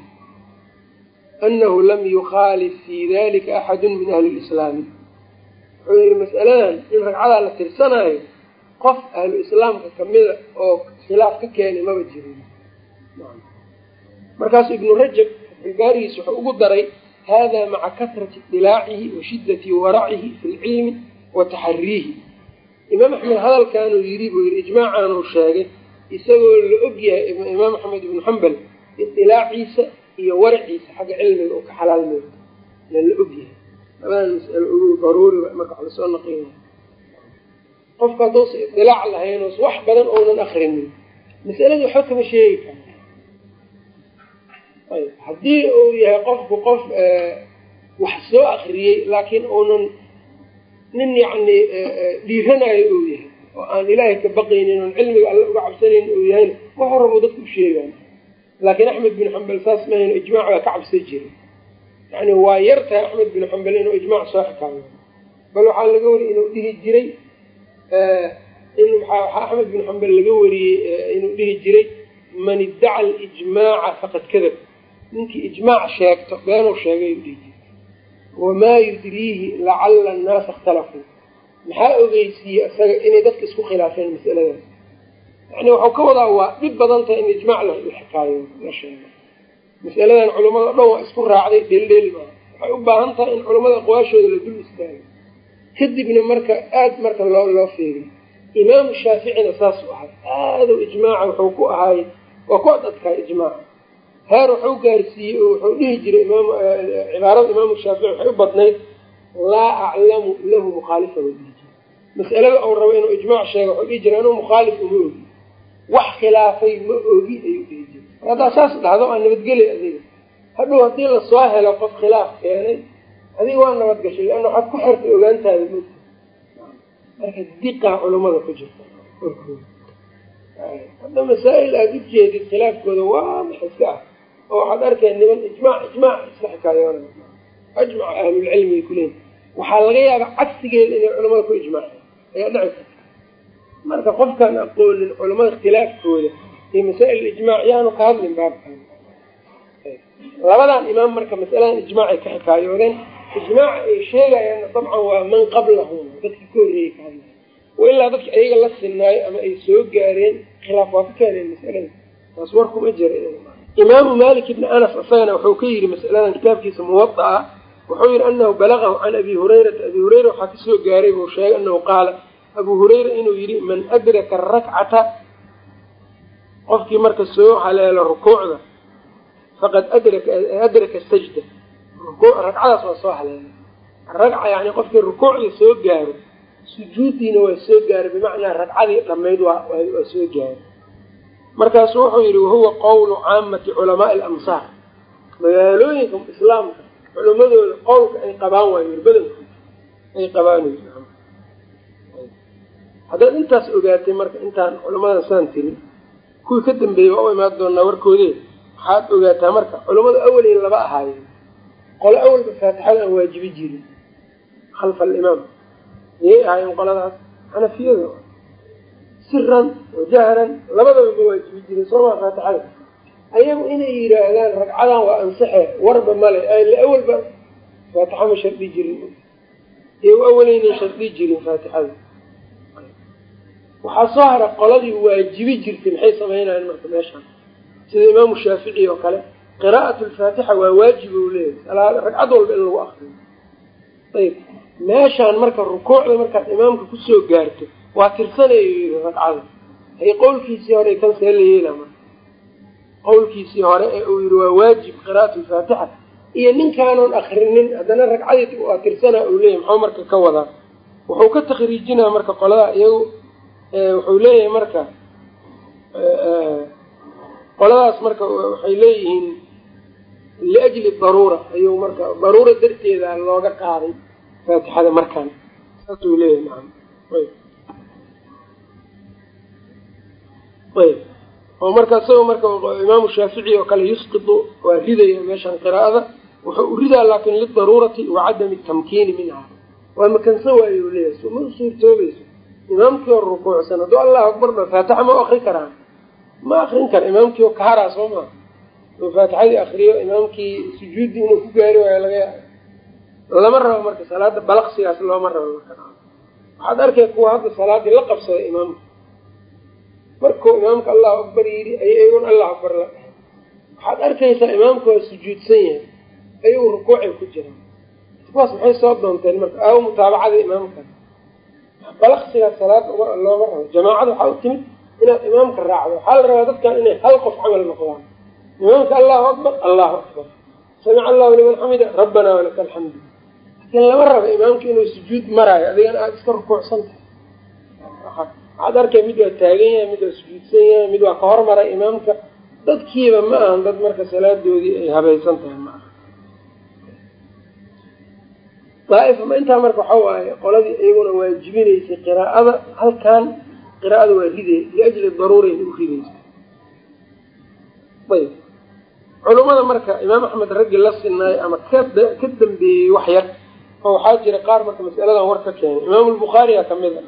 anahu lam yukhaalif fi dalika axadu min ahli lislaami wuxuu yihi mas'aladan in ragcadaa la tirsanaayo qof ahlu islaamka kamida oo khilaaf ka keenay maba jirin markaasu ibnu rajab gaarigiis wuxuu ugu daray hada maca kasrati idilaacihi wa shiddati waracihi fi lcilmi wa taxariihi imaam axmed hadalkaanuu yidhi buu yidhi ijmaacaanuu sheegay isagoo la og yahay imaam axmed ibnu xambal idilaaciisa iyo waraciisa xagga cilmiga oo ka xalaalmeyo na la og yahay. Labadan masalo ugu daruuriba marka wax la soo naqina qofka hadduusa idilaac lahaynus wax badan ounan akrinin masaladii waxba kama sheegi kara ayb haddii uu yahay qofku qof wax soo akriyey laakiin uunan nin yacni dhiiranayo uu yahay oo aan ilaahay ka baqaynin oon cilmiga alle uga cabsanaynin uu yahayna wax horabuu dadku u sheegaan laakiin axmed bin xambal saas mahayno ijmaac baa ka cabsan jiray yani waa yar tahay axmed bin xambal inuu ijmaac soo xikaayo bal waxaa laga wariyey inuu dhihi jiray waxaa axmed bin xambal laga wariyey inuu dhihi jiray man iddaca alijmaaca faqad kadab ninkii ijmaac sheegto beenuu sheegay u dhihi jiray wamaa yudriihi lacala annaasa ikhtalafuu maxaa ogeysiiyey isaga inay dadka isku khilaafeen masaladaas yani waxuu ka wadaa waa dhib badan tahay in ijmaac la xikaayo la sheego masaladan culamada o dhan waa isku raacday dheeldheel maa waxay u baahan tahay in culamada aqwaashooda la dul istaago. Kadibna marka aada marka loo loo feeriy imaamu shaaficina saasuu ahay aaduu ijmaaca wuxuu ku ahaay waa ku adadkaa ijmaaca heer wuxuu gaarsiiyey oo wuxuu dhihi jiray imaam cibaarada imaamu shaafici waxay u badnayd laa aclamu lahu mukhaalifan u dhihi jiray. Mas'alada uu rabo inuu ijmaac sheega wuxuu dhihi jiray anuu mukhaalif uma ogi wax khilaafay ma ogi ayuu dhihi jiray. Mar haddaa saas dhahdo aa nabadgelay adiga. Hadhow haddii la soo helo qof khilaaf keenay adiga waa nabadgashay leanna waxaad ku xirtay ogaantaada mogta marka diqaa culamada ku jirta. Hadda masaa'il aada u jeedid khilaafkooda waadix iska ah? Oo waxaad arkaya niman ijmaac ijmaac iska xikaayoonay ajmaca ahlulcilmi kuleeyi waxaa laga yaabaa cagsigeeda inay culamada ku ijmaaceen. Ayaa dhici marka qofkaan aqoonin culamada ikhtilaafkooda iyo masaa'il ijmaac yaanu ka hadlin baabkan. Labadan imaam marka masaladan ijmaacay ka xikaayoodeen ijmaaca ay sheegayaanna dabcan waa man qablahum dadkii ka horreeyey ka hadlaya wailaa dadki ayaga la sinaayo ama ay soo gaareen khilaaf waa ka keeneen masalada. Taas war kuma jira imaamu malik ibni anas isagana wuxuu ka yidhi masaladan kitaabkiisa muwada ah wuxuu yihi anahu balagahu can abi hurayrata abi hureyra waxaa ka soo gaaray buu sheegay anahu qaala abu hureyra inuu yihi man adraka arakcata qofkii marka soo haleelo rukuucda faqad adraka sajda. Ragcadaas waa soo haleelay ragca yani qofkii rukuucda soo gaaro sujuuddiina waa soo gaaray bimacnaa ragcadii dhammayd waa soo gaaray markaasu wuxuu yidhi wahuwa qowlu caamati culamaai alamsaar magaalooyinka islaamka culimadooda qowlka ay qabaan waayo yiri badankooda ay qabaan haddaad intaas ogaatay marka intaan culamada saan tiri kuwii ka dambeeyey waa u imaan doonaa warkoodee. Waxaad ogaataa marka culamada awalin laba ahaayeen. Qole awalba faatixada aan waajibi jirin. Khalfa alimaam. Miyay ahaayeen qoladaas? Xanafiyada siran wajahran labadaba ma waajibi jirin soomaa faatixada. Ayagu inay yidhaahdaan ragcadan waa ansaxe warba male awalba faatixa ma shardi jirin. Iyagu awalaynay shardi jirin faatixada waxaa soo hara qoladii waajibi jirtay maxay samaynayan marka meeshaan? Sida imaamu shaafici oo kale qiraa'at lfaatixa waa waajib ou leeyahay. Ragcad walba in lagu akriyo ayib. Meeshaan marka rukuucda markaad imaamka ku soo gaarto waa tirsanayo yii ragcada. Hay qowlkiisii hore kan see la yeela marka qowlkiisii hore ee uu yihi waa waajib qiraa'at lfaatixa iyo ninkaanoon akrinin haddana ragcadii waa tirsanaa uu leeyahy maxuu marka ka wadaa? Wuxuu ka takriijinaa marka qolada iyagu wuxuu leeyahay marka qoladaas marka waxay leeyihiin liajli daruura ayuu marka daruura darteeda looga qaaday faatixada markaan. Saasuu leeyahay ayb oo marka isagoo marka imaamu shaafici oo kale yusqitu waa ridaya meeshaan qiraa'ada wuxuu u ridaa laakin lidaruurati wa cadami tamkiini minha waa makansa waayo leeyahay so ma suurtoobayso imaamkii oo rukuucsan hadduu allahu akbar dha faatixa ma akri karaan. Ma akrin kara imaamkii oo kaharaa soo maa oo faatixadii akriyo imaamkii sujuuddii inuu ku gaari waayo laga yaaba lama rabo marka salaada balaqsigaas looma rabo marka. Waxaad arkay kuwa hadda salaadii la qabsaday imaamka. Markuu imaamka allahu akbar yidhi ay iyaguna allahu akbar la. Dhahay waxaad arkaysaa imaamka waa sujuudsan yahay ayagu rukuucay ku jiraan kuwaas maxay soo doonteen marka aawo mutaabacada imaamka balaqsigaas salaada looma rabo jamaacada waxaa u timid inaad imaamka raacdo. Waxaa la rabaa dadkan inay hal qof camal noqdaan. Imaamka allahu akbar allahu akbar. Samica allahu liman xamida rabbanaa walaka alxamdu laakiin lama rabo imaamka inuu sujuud maraayo adigana aada iska rukuucsan tahay. Waxaad arkay mid waa taagan yahay mid waa sujuudsan yahay mid waa ka hormaray imaamka. Dadkiiba ma ahan dad marka salaadoodii ay habaysan tahay ma aha daa'ifa ma intaa marka waxa waaye qoladii iyaguna waajibinaysay qiraa'ada halkan qiraa'ada waa ridey liajli daruurayna u rideysa ayb culummada marka imaam axmed raggi la sinaayo ama ka ka dambeeyey wax yar oo waxaa jira qaar marka masaladan war ka keenay. Imaamu lbukhaariya ka mid a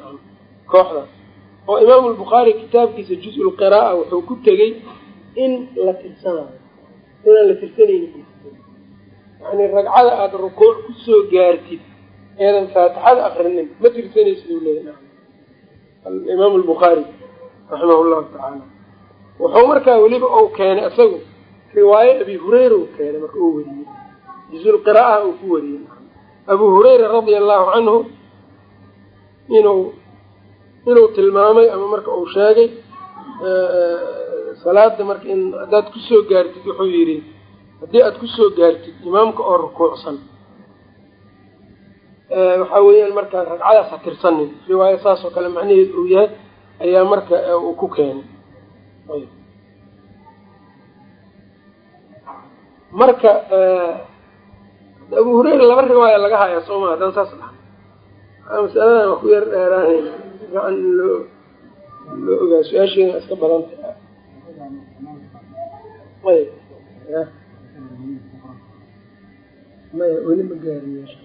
kooxdaas oo imaamu lbukhaari kitaabkiisa juz-ul qira'a wuxuu ku tegey in la tirsanayo inaan la tirsanayni yani ragcada aada rukuuc ku soo gaartid eedan faatixada akrinin ma tirsanaysid u leeya imaamu lbukhaari raximah llahu tacaala wuxuu markaa weliba ou keenay isagu riwaayo abi hureyra u keenay marka uu weriyey juz-ul qiraa'aha uu ku wariyey. Abu hureyra radia allahu canhu inuu inuu tilmaamay ama marka uu sheegay salaada marka in haddaad ku soo gaartid wuxuu yidhi haddii aada ku soo gaartid imaamka oo rukuucsan waxaa weeyaan markaa ragcadaas ha tirsanin riwaayo saas oo kale macnaheed uu yahay ayaa marka uu ku keenay. Marka abu hureyra laba riwaaya laga hayaa soo maa haddaan saas dhaha masaladan waa ku yar dheeraanayna fiican loo loo ogaa su'aasheeda iska badanta. Ayb maya weli ma meesha?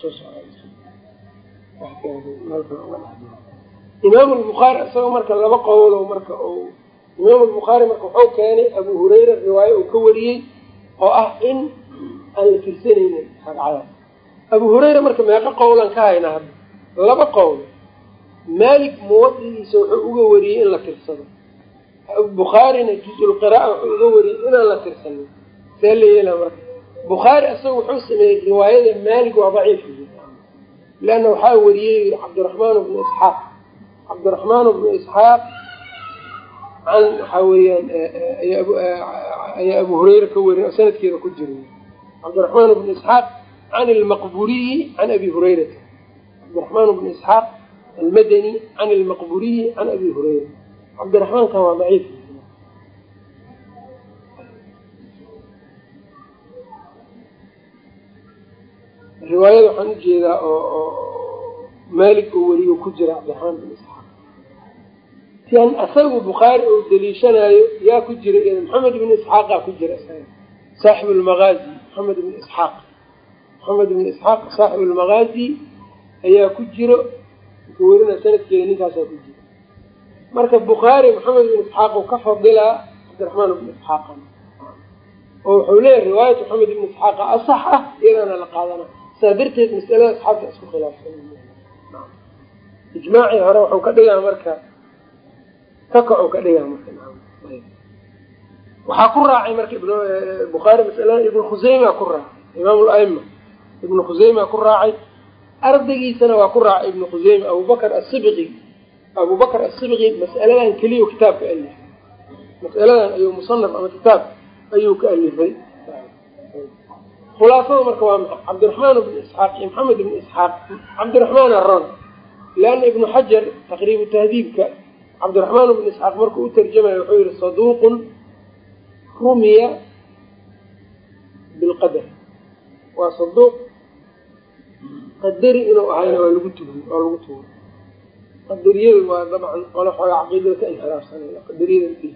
Soo imaam lbukhaari isagoo marka laba qowlo marka imaam lbukhaari marka wuxuu keenay abu hureyra riwaayo uu ka wariyey oo ah in aan la tirsanaynin ragcadaas abu hureyra marka meeqo qowlan ka haynaa hadda laba qowl maalik muwadigiisa wuxuu uga wariyey in la tirsado. Bukhaarina juz-ulqira'a wuxuu uga wariyey inaan la tirsanin. See la yeela marka bukhaari isaga wuxuu sameeyey riwaayada maalik waa daciif leanna waxaa wariyey cabdiraxmaan bnu isxaaq. Cabdiraxmaan bnu isxaaq can waxaa weeyaan ayaa abu hureyra ka werin oo sanadkeeda ku jira cabdiraxmaan bnu isxaaq can almaqburiyi can abi hurayrata cabdiraxmaan bnu isxaaq almadani can almaqburiyi can abi hureyra cabdiraxmaankan waa daciif riwaayada waxaan u jeedaa oo maalik oo weligo ku jira cabdiraxmaan bin isxaaq. Sian asagu bukhaari oo daliishanaayo yaa ku jira maxamed ibn isxaaqa ku jira saaxib lmagaazi maxamed ibn isxaaq. Maxamed ibn isxaaq saaxib lmagaazi ayaa ku jiro ka werina sanadkeeda ninkaasaa ku jira. Marka bukhaari maxamed ibn isxaaq uu ka fadilaa cabdiraxmaan ibn isxaaqa oo wuxuu leeyahy riwaayat maxamed ibn isxaaqa asax ah iyadaana la qaadana saa darteed masalada asxaabta isku khilaafsan. Ijmaacii hore waxuu ka dhigaa marka kakacu ka dhigaa marka waxaa ku raacay marka bukhaari masalada ibnu khuseyma ku raacay imaam laima ibnu khuseyma ku raacay. Ardaygiisana waa ku raacay ibnu khuseyma abubakr asibqi abubakr asibqi mas'aladan keliya kitaabka alifay. Mas'aladan ayuu musanaf ama kitaab ayuu ka alifay khulaasada marka waa maxay cabdiraxmaan ibnu isxaaq iyo maxamed ibnu isxaaq cabdiraxmaan aron leanna ibnu xajar taqriibu tahdiibka cabdiraxmaan ibnu isxaaq markuu u tarjamaya wuxuu yihi saduuqun rumiya bilqadar. Waa saduuq qadari inuu ahayna waa lagu tugi waa lagu tugo qadariyadu waa dabcan qolo xooga caqiidada ka inxiraafsanay qadariyada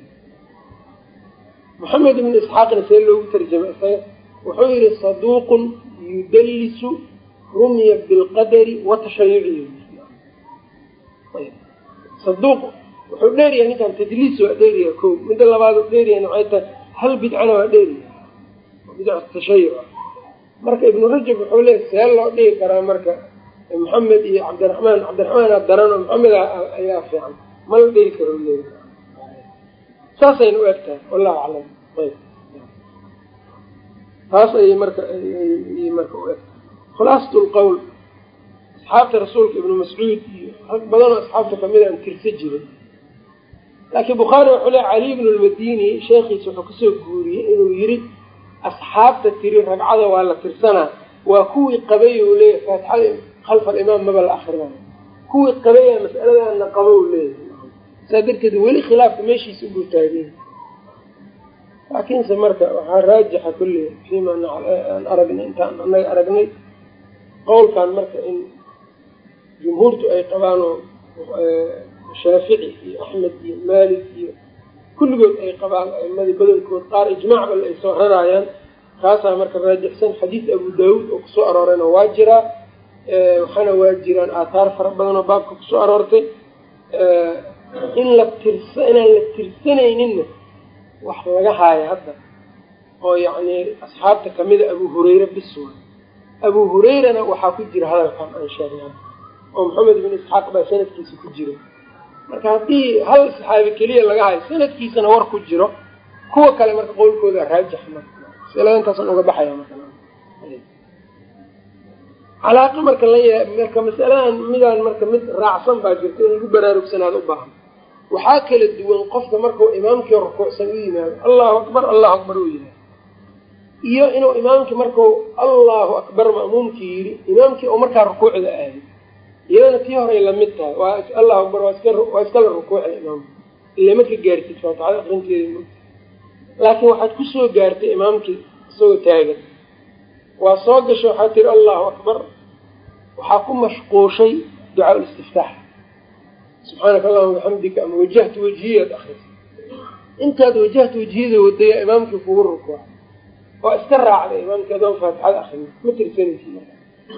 maxamed ibnu isxaaqna see loogu tarjamay isaga wuxuu yihi saduuqun yudallisu rumiya bilqadari wa tashayucihi saduuq wuxuu dheeryahay ninkan tadliis waa dheeryaha ko midda labaad u dheeryahan waxay tahay hal bidcana waa dheeryahay bidca tashayuc. Marka ibnu rajab wuxuu leeya see loo dhigi karaa marka maxamed iyo cabdiraxmaan cabdiraxmaana daran oo maxamed ayaa fiican. Ma la dhigi karo? Leeya saasayna u eg tahay wallahu aclam. Ayb taas ayay marka ayay marka u eg tahay khulaasat lqowl asxaabta rasuulka ibnu mascuud iyo rag badanoo asxaabta ka mid aan tirsa jiray laakiin bukhaari wuxuu le cali ibnu lmadini sheekhiisa wuxuu ka soo guuriyey inuu yiri asxaabta tiri ragcada waa la tirsanaa. Waa kuwii qabay u leeyahy faatixada khalfa alimaam maba la akrinayo kuwii qabaya mas'aladana qabo u leeyahay. Saa darteed weli khilaafka meeshiisa ubuu taagay laakiinse marka waxaa raajixa kulli fiima aan aragnay intaan anaga aragnay qowlkan marka in jumhuurtu ay qabaan oo shaafici iyo axmed iyo maalik iyo kulligood ay qabaan aimadii badankood qaar ijmaacbal ay soo raraayaan kaasaa marka raajixsan xadiid abu daawuud oo ku soo aroorayna waa jiraa waxaana waa jiraan aathaar fara badan oo baabka ku soo aroortay. In la tirsa inaan la tirsanayninna wax laga haayo hadda oo yacni asxaabta kamida abu hureyre bis waay abu hureyrana waxaa ku jira hadalkan aan sheegnay oo maxamed bin isxaaq baa sanadkiisa ku jira. Marka haddii hal saxaabi keliya laga hayo sanadkiisana war ku jiro kuwa kale marka qowlkooda raajix marka masalada intaasaan uga baxaya calaaqa marka la marka masaladan midaan marka mid raacsan baa jirta in lagu baraarugsanaado u baahan waxaa kala duwan qofka markau imaamkii rukuucsan u yimaado allahu akbar allahu akbar u yihaado iyo inuu imaamkii markau allahu akbar ma'muumkii yidhi imaamkii oo markaa rukuucda aaday iyadana tii horay la mid tahay waa allahu akbar waa iskala rukuuca imaamka ile marka gaartid faatixada akrinteeda laakiin waxaad ku soo gaartay imaamkii isagoo taagan. Waa soo gashay waxaad tiri allahu akbar. Waxaa ku mashquushay ducaa listiftaax subxaanaka allahuma bixamdika ama wajahtu wajhiyaad akrisay intaad wajahtu wajhiyada wadaya imaamkii kugu rukuuca waa iska raacday imaamkii adoon faatixada akrin ma tirsanaysi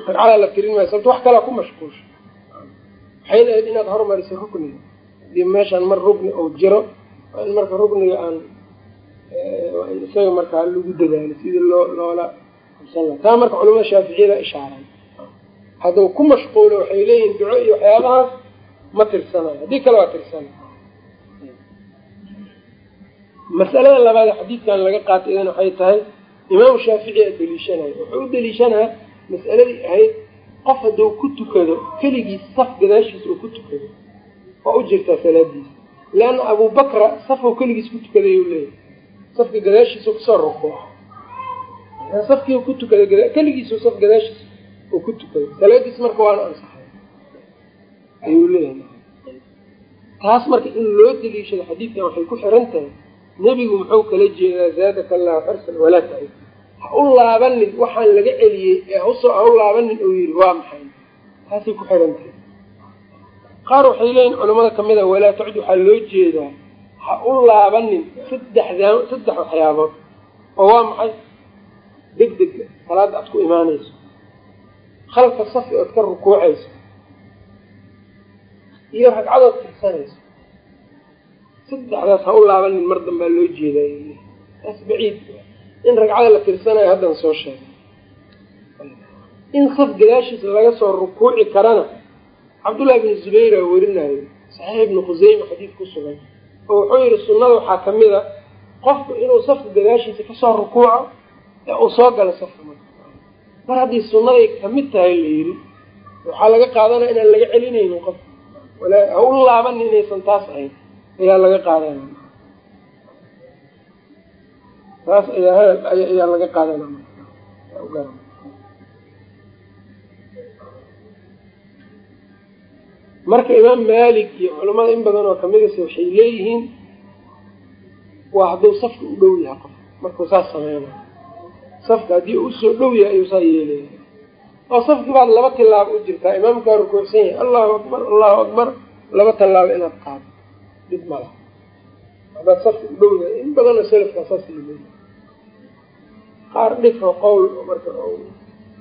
ragcadaa la tirin maayo sababto wax kalaa ku mashquushay waxay lahayd inaad hormariso rukniga. Hadii meeshaan mar rukni oo jiro waa in marka rukniga aan waa in isaga markaa lagu dadaalo sidii loo loola qabsan laha taa marka culamada shaaficiyada ishaaray hadduu ku mashquulo waxay leeyihiin duco iyo waxyaabahaas ma tirsanayo haddii kale waa tirsana masalada labaad xadiidkan laga qaatay idana waxay tahay imaamu shaafici a deliishanayo wuxuu u deliishanaa mas'aladii ahayd qof hadduu ku tukado keligiis saf gadaashiisa uu ku tukado waa u jirtaa salaadiisa. Leanna abubakra safoo keligiis ku tukaday u leeyahy safka gadaashiisa ku soo rukuuca safkii ku tukaday keligiisu saf gadaashiisa uu ku tukaday. Salaadiis marka waana ansaxay ayuu leeyahay. Taas marka in loo deliishado xadiidkan waxay ku xiran tahay nebigu muxuu kala jeedaa zaadaka allahu xirsan walaa tacid ha u laabanin waxaan laga celiyey ee husoo ha u laabanin uu yidhi waa maxay? Taasay ku xiran tahay. Qaar waxay leeyihiin culamada ka mid a walaa tacud waxaa loo jeedaa ha u laabanin saddexdaa saddex waxyaabood. Oo waa maxay? Deg dega salaadda aad ku imaanayso. Khalka safi ood ka rukuucayso iyo ragcadood tirsanayso saddexdaas ha u laabanin mar danbaa loo jeeday. Taas baciid. In ragcada la tirsanayo haddan soo sheegay. In saf gadaashiisa laga soo rukuuci karana cabdullahi bni zubayra werinayo saxiix ibnu khuseyma xadiid ku sugan oo wuxuu yihi sunnada waxaa ka mid a qofku inuu safka gadaashiisa ka soo rukuuco ee uu soo galo safka marka. Mar haddii sunnaday ka mid tahay la yidhi waxaa laga qaadanaya inaan laga celinaynin qofka ha u laabanin inaysan taas ahayn ayaa laga qaadanaya taas ayaa ayaa laga qaadanaya marka imaam maalik iyo culamada in badan oo kamidase waxay leeyihiin waa hadduu safka u dhow yahay qof. Markuu saas sameynay safka haddii u soo dhow yahay ayuu saa yeelaya oo safkii baad laba tilaabo u jirtaa imaamkaa rukuucsan yahay allahu akbar allahu akbar laba tallaabo inaad qaado dhib mala haddaad safka u dhow yahay in badanoo selafkaa saas leeyahay qaar dhifo qowl marka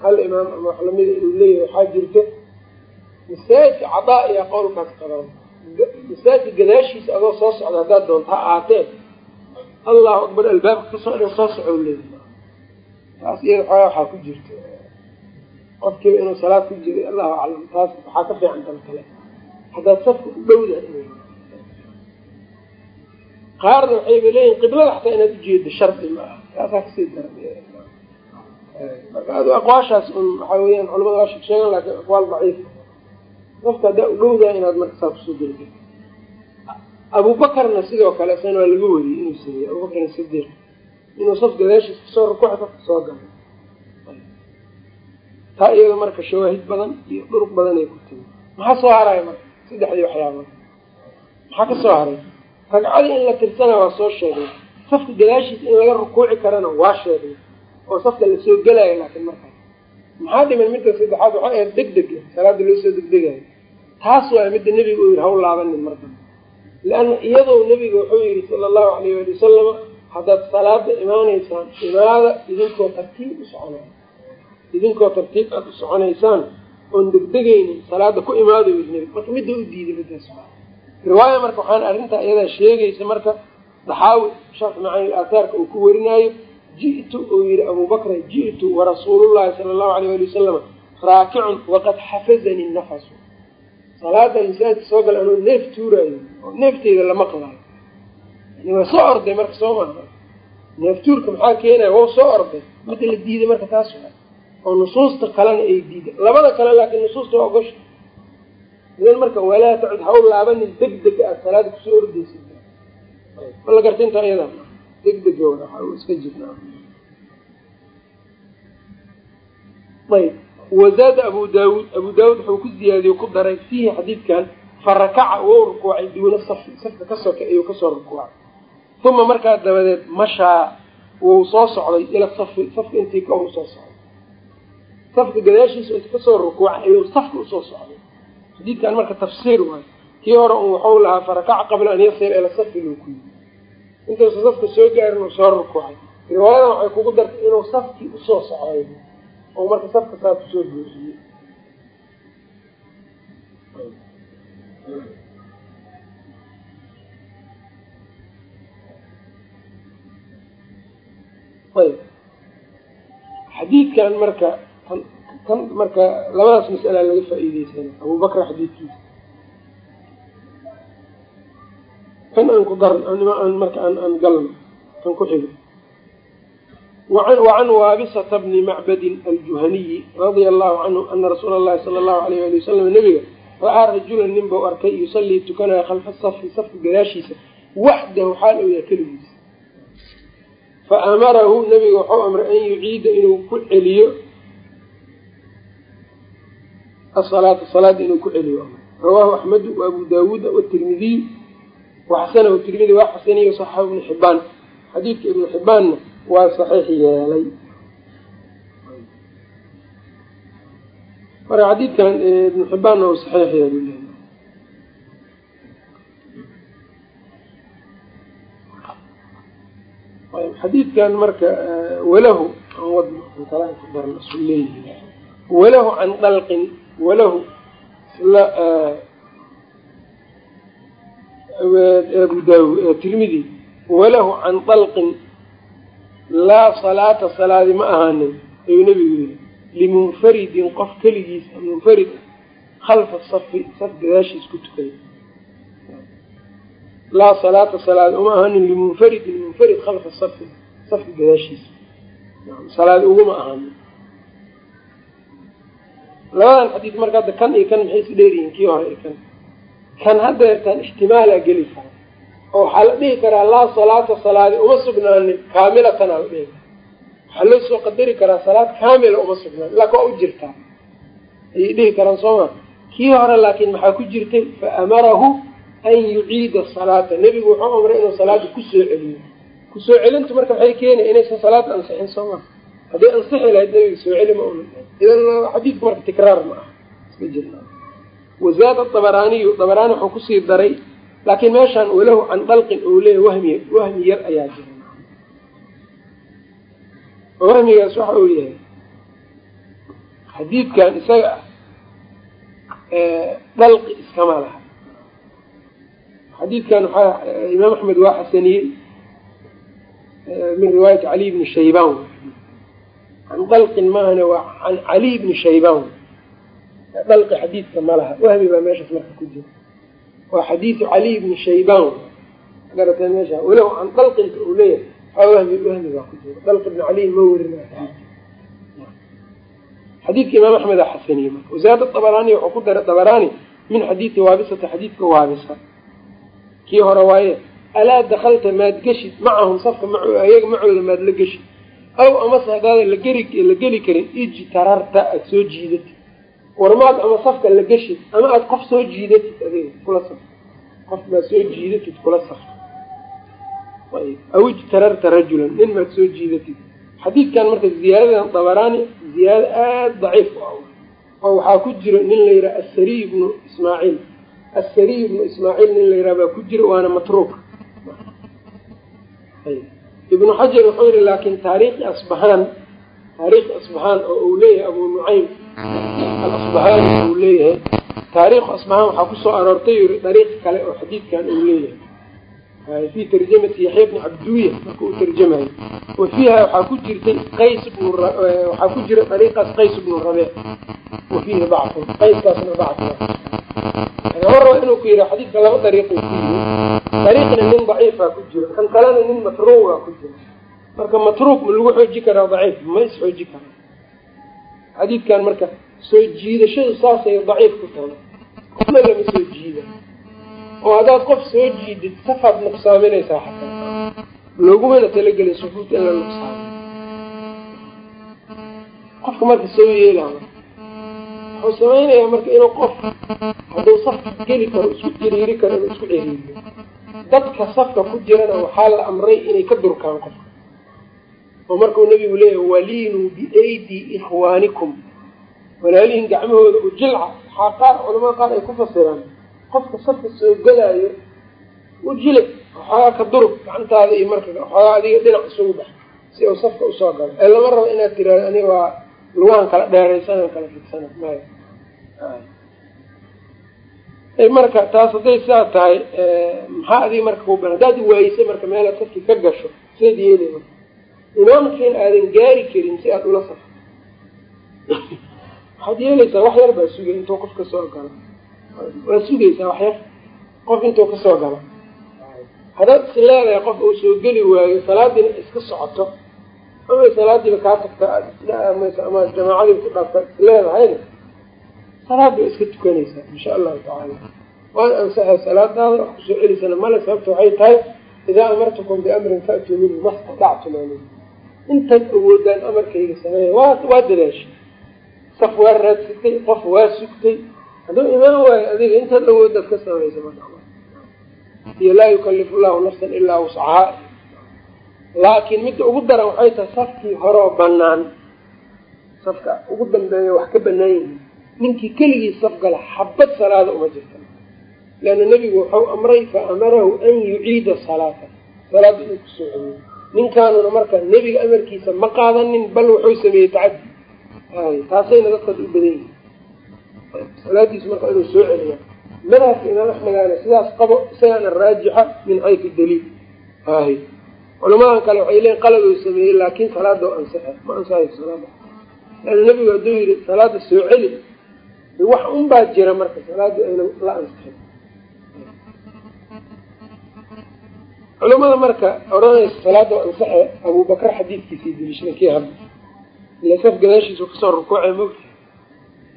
hal imaam ama wax lamida inuu leeyahay waxaa jirto masaajidka cadaa ayaa qowlkaas qabaa masaajidka gadaashiisa adoo soo socda haddaad doonto ha aatee allahu akbar albaabka ka soo dhan soo soco leeyahay. Taas iyada xoogaa waxaa ku jirta qofkiiba inuu salaad ku jiray allahu aclam. Taas waxaa ka fiican tan kale. Haddaad safka u dhowdahay qaarna waxayba leeyihiin qiblada xataa inaad ujeedo shardi ma ah taasaa ka sii dara marka adu aqwaashaas un waxaa weyaan culamada waa sheeg sheegan laakiin aqwaal daciif qofka haddaa u dhowdahay inaad marka saa ku soo geli abubakarna sidoo kale isana waa laga weriyey inuu sameeyey. Abubakarna sidiiq inuu saf gadaashiis ka soo rukuuxa safka soo galo taa iyada marka shawaahid badan iyo dhuruq badan ay ku timi maxaa soo haraya marka? Saddexdii waxyaabood maxaa ka soo haray? Ragcadii in la tirsana waa soo sheegay. Safka gadaashiis in laga rukuuci karana waa sheegay. Oo safka la soo gelayo laakiin markaas maxaa dhiman midda saddexaad? Waxay ahayd deg dega salaada loo soo degdegayo. Taas waa midda nebiga uu yihi haw laabanin mar dambe. Iyadoo nebiga wuxuu yihi sala allahu alayh waali wasalama haddaad salaada imaanaysaan imaada idinkoo tartiib u soconay idinkoo tartiib aad u soconaysaan oon degdegaynin salaada ku imaado nebiga marka midda u diiday riwaaya marka waxaan arrintaa iyadaa sheegaysa marka daxaawi sharx macaani aathaarka uu ku warinaayo ji'tu uu yihi abubakra ji'tu warasuulullahi sala allahu alayh ali wasalama raakicun waqad xafazani nafasu salaadan masaajidka soo gala anuu neef tuuraayo oo neefteeda la maqlaayo. Yani waa soo orday marka soo maha. Neef tuurka maxaa keenaya? Waa soo orday. Midda la diiday marka taas waa oo nusuusta kalena ay diiday labada kale laakiin nusuusta waa ogosha idan marka walaa tacud ha u laabanin deg dega aad salaada ku soo ordaysa ma la garta intaa iyada deg waxa iska jirnaa ayb. Wazaada abu daawuud. Abu daawuud wuxuu ku ziyaadiye ku daray fiihi xadiidkan farakaca wou rukuucay duuna safi safka ka soke ayuu ka soo rukuucay. Uma markaa dabadeed mashaa wuu soo socday ila safi safka intii ka u soo socday safka gadaashiisa inta ka soo rukuucay ayuu safka u soo socday xadiidkan marka tafsiir waayo kii hore un waxau lahaa farakaca qabla an yasira ila safi lou ku yii intuusa safka soo gaarin uu soo rukuucay. Riwaayadan waxay kugu dartay inuu safkii u soo socday oo marka safka saa ku soo buuxiyey ayb. Xadiidkan marka kan marka labadaas mas'alaa laga faa'iideysana abubakr xadiidkiisa kan aan ku daran aan marka aan galno kan ku xigo wacan waabisata bni macbadin aljuhaniyi radia allahu canhu ana rasuula allahi sala allahu alayh ali wasalam nabiga ra'aa rajulan nin bau arkay yusallii tukanaya khalfa safi safka gadaashiisa waxdahu xaal ou keligiisa fa amarahu nabiga waxau amray an yuciida inuu ku celiyo asalaata salaada inuu ku celiyo. Rawaahu axmedu wa abu daawuuda watirmidiy waxasanahu tirmidi waa xasaniyo saxaxu ibnu xibaan xadiidka ibnu xibaanna waa saxiix yeelay. Marka xadiidkan ibnu xibaanna uu saxiix yeelay. Xadiidkan marka walahu leeyihi walahu can dalqin walahu abu daawud tirmidi walahu can dalqin laa salaata salaadi ma ahaanin ayuu nabigu yiri limunfaridin qof keligiisa munfarid khalfa safi saf gadaashiis ku tukay. Laa salaata salaad uma ahaanin limunfaridin munfarid khalfa safi safka gadaashiisa salaad uguma ahaanin labadan xadiid marka hadda kan iyo kan maxay isu dheeryihiin kii hore iyo kan. Kan haddeertaan ixtimaalaa geli kara oo waxaa la dhihi karaa laa salaata salaadi uma sugnaanin kaamilatan aa la dhihi karaa. Waxaa loo soo qadari karaa salaad kaamila uma sugnaanin. Laakin waa u jirtaa ayay dhihi karaan sooma kii hore laakiin maxaa ku jirtay? Fa amarahu an yuciida salaata. Nebigu wuxuu amray inuu salaada ku soo celiyo ku soo celintu marka maxay keenaya inaysan salaada ansixin sooma haddii ansixi lahayd nabiga soo celi ma idan xadiidku marka tikraar ma aha. Iska jir wazaada dabaraaniyu dabaraani wuxuu ku sii daray laakiin meeshaan walahu can dalqin ou leeyahy wahmi wahmi yar ayaa jira. Wahmigaas waxa uu yahay xadiidkan isaga ah dalqi iskama laha. Xadiidkan waxaa imaam axmed waa xasaniyey min riwaayati cali bni shaybaan can dalqin maahane waa can cali bni shaybaan. Dalqi xadiidka ma laha. Wahmi baa meeshaas marka ku jira. Waa xadiidu cali bni shaybaan. Garateen meesha. Walow can dalqinka uu leeyahay waxaa wahmi wahmi baa ku jira. Dalqi bni cali ma werina xadiidka imaam axmed a xasaniye marka. Wasaada dabaraani wuxuu ku daray dabaraani min xadiidi waabisata xadiidka waabisa. Kii hore waaye alaa dakalta maad geshid? Macahum safka ayaga macooda maad la geshid aw amase haddaada lageli la geli karin ijtararta aada soo jiidatid warmaad ama safka la geshid ama aada qof soo jiidatid adiga kula saf. Qof maad soo jiidatid kula saf. Aw ijtararta rajulan nin maad soo jiidatid xadiidkan marka ziyaadadan dabaraani ziyaado aada daciif u ah. Oo waxaa ku jiro nin la yidhaha assariy ibnu ismaaciil. Assariy ibnu ismaaciil nin la yidhaha baa ku jiro waana matruuk ibnu xajar wuxuu yihi laakin taariikhi asbahaan taariikhi asbahaan oo uu leeyahay abu nucaym alasbahaani uu leeyahay. Taariikhu asbahaan waxaa ku soo aroortay yiri dariiq kale oo xadiidkan uu leeyahay. Fi tarjamati yaxya bni cabduuya marka uu tarjamayo wa fiiha waxaa ku jirtay qays waxaa ku jira dariiqaas qays bnu rabiic wa fiihi dacfun qayskaasna dacfi lama rabo inuu ku yidha xadiidka laba dariiquu ku yimi dariiqna nin daciifaa ku jiro kan kalena nin matruugaa ku jiro. Marka matruuk ma lagu xooji karaa daciif ma is xooji karaa. Xadiidkan marka soo jiidashadu saasay daciif ku tahay. Qofna lama soo jiida. Oo haddaad qof soo jiidid safaad nuqsaaminaysaa xataa. Loogumana talagelin sufuufta in la nuqsaamo qofka marka soo yeelaa wuxuu samaynayaa marka inuu qof hadduu safka geli karo isku ciriiri karo inuu isku ciriiriyo dadka safka ku jirana waxaa la amray inay ka durkaan qofka. Oo markuu nabigu leeyahay waliinuu biaydi ikhwaanikum. Walaalihin gacmahooda u jilca. Waxaa qaar culamada qaar ay ku fasiraan qofka safka soo gelaayo u jile waxoogaa ka durug gacantaada iyo marka waxoogaa adiga dhinac isugu bax si uu safka u soo galo. Ee lama rabo inaad tiraado aniga waa lugahan kala dheeraysanan kala figsana maya marka taas hadday saa tahay maxaa adiga marka ku ban haddaad waayse marka meelaad safki ka gasho sidaad yeeli marka imaamkiin aadan gaari karin si aada ula safto waxaad yeelaysaa wax yar baa sugay intuu qof ka soo galo. Waad sugaysaa wax yar qof intuu ka soo galo. Haddaad is leedahay qof uu soo geli waayo salaadiina iska socoto ama salaadiiba kaa tagta ama jamaacadii ku dhaafta is leedahayna salaada waa iska tukanaysaa insha allahu tacaala. Waan ansaxay salaadaada wax ku soo celisana male sababta waxay tahay idaa amartukum biamrin faatuu minhu mastadactum amin intaad awoodaan amarkayga sameeya waa waa dadaashay. Saf waa raadsatay qof waa sugtay. Hadduu imaan waayo adiga intaad awoodaad ka samaysa ma iyo laa yukalifu llahu nafsan ilaa wuscahaa laakiin midda ugu daran waxay tahay safkii horeo banaan safka ugu dambeeya wax ka banaan yihiin ninkii keligii saf gala xabad salaada uma jirta. Leanna nebigu wuxuu amray fa amarahu an yuciida salaata. Salaada inuu ku soo celiyo. Ninkaanuna marka nebiga amarkiisa ma qaadanin bal wuxuu sameeyey tacaddi. Ay taasayna dadkaas u badan yihiin salaadiisu marka inuu soo celiya madhabka imaam axmedaana sidaas qabo isagaana raajixa min xaysu daliil culamadan kale waxay leeyiin qaladuu sameeyey laakin salaada ansaxa ma ansaxayso salaada leanna nebigu hadduu yihi salaada soo celi. Wax un baa jira marka salaada ayna la ansaxin. Culamada marka odhanaysa salaada ansaxe abubakar xadiidkiisii daliishada kii hadda. Ila saf gadaashiisu ka soo rukuucay mogta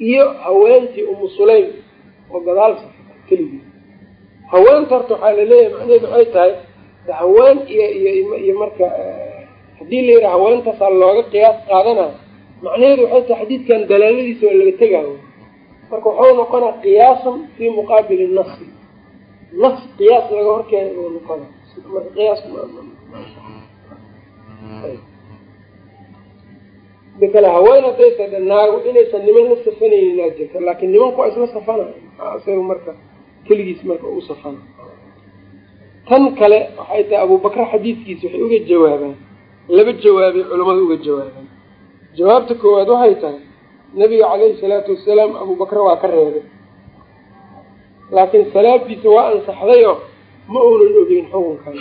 iyo haweentii umu sulaym oo gadaal safta keligii haweenta horta waxaa la leeyahay macnaheedu waxay tahay haween iyo iyo iyo marka haddii la yidhaha haweentaasaa looga qiyaas qaadanayo macnaheedu waxay tahay xadiidkan dalaaladiisa waa laga tegaayo. Marka waxau noqonaa qiyaasun fii muqaabili nasi nas qiyaas laga horkeena uu noqona marka qiyaas de kale haween haddaysa dhe inaysan niman la safanaynin aa jirta laakin nimanku waa isla safanayo isaga marka keligiis marka u safana tan kale waxay tahay abubakar xadiidkiisa waxay uga jawaabaan laba jawaabay culamada uga jawaabaan jawaabta koowaad waxay tahay nabiga caleyhi salaatu wasalaam abubakar waa ka reebay. Laakiin salaadiisa waa ansaxday oo ma uunan ogeyn xukunkan.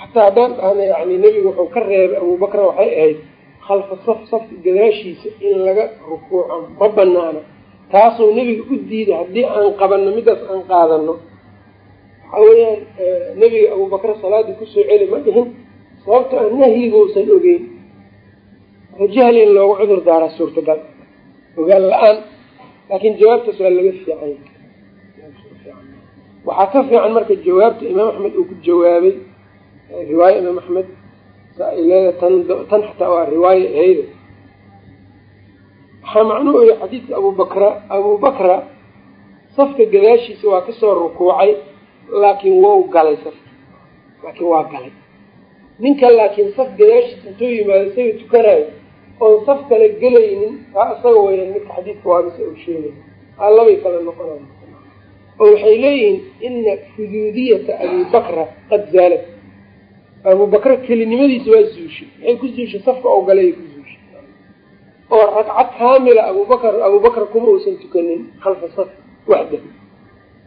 Xataa haddaan dhahna yani nebigu wuxuu ka reebay abubakar waxay ahayd khalfa saf safka gadaashiisa in laga rukuuco ma banaana taasoo nebiga u diiday haddii aan qabanno midaas aan qaadano waxa weeyaan nebiga abubakar salaadii ku soo celi ma dhihin sababto a nahyiguusan ogeyn. Jahli in loogu cudur daaraa suurtagal. Ogaan la'aan laakiin jawaabtaas waa laga fiicay. Waxaa ka fiican marka jawaabta imaam axmed uu ku jawaabay riwaaya imaam axmed sa ay leedahay tan tan xataa waa riwaaya ahayda waxaa macnuhu oya xadiidka abubakra abubakra safka gadaashiisa waa ka soo rukuucay laakiin wou galay safka laakiin waa galay. Ninka laakiin saf gadaashiisa intuu yimaado isaga tukanayo oon saf kale gelaynin taa isaga weynan midka xadiidka waabisa uu sheegay. Aa labay kale noqonay oo waxay leeyihiin ina fuduudiyata abibakra qad zaalad abubakra kelinimadiisa waa zuushay. Maxay ku zuushay safka oo galay ku zuushay. Oo ragcad kaamila abubakar abubakar kuma uusan tukanin khalfa saf waxda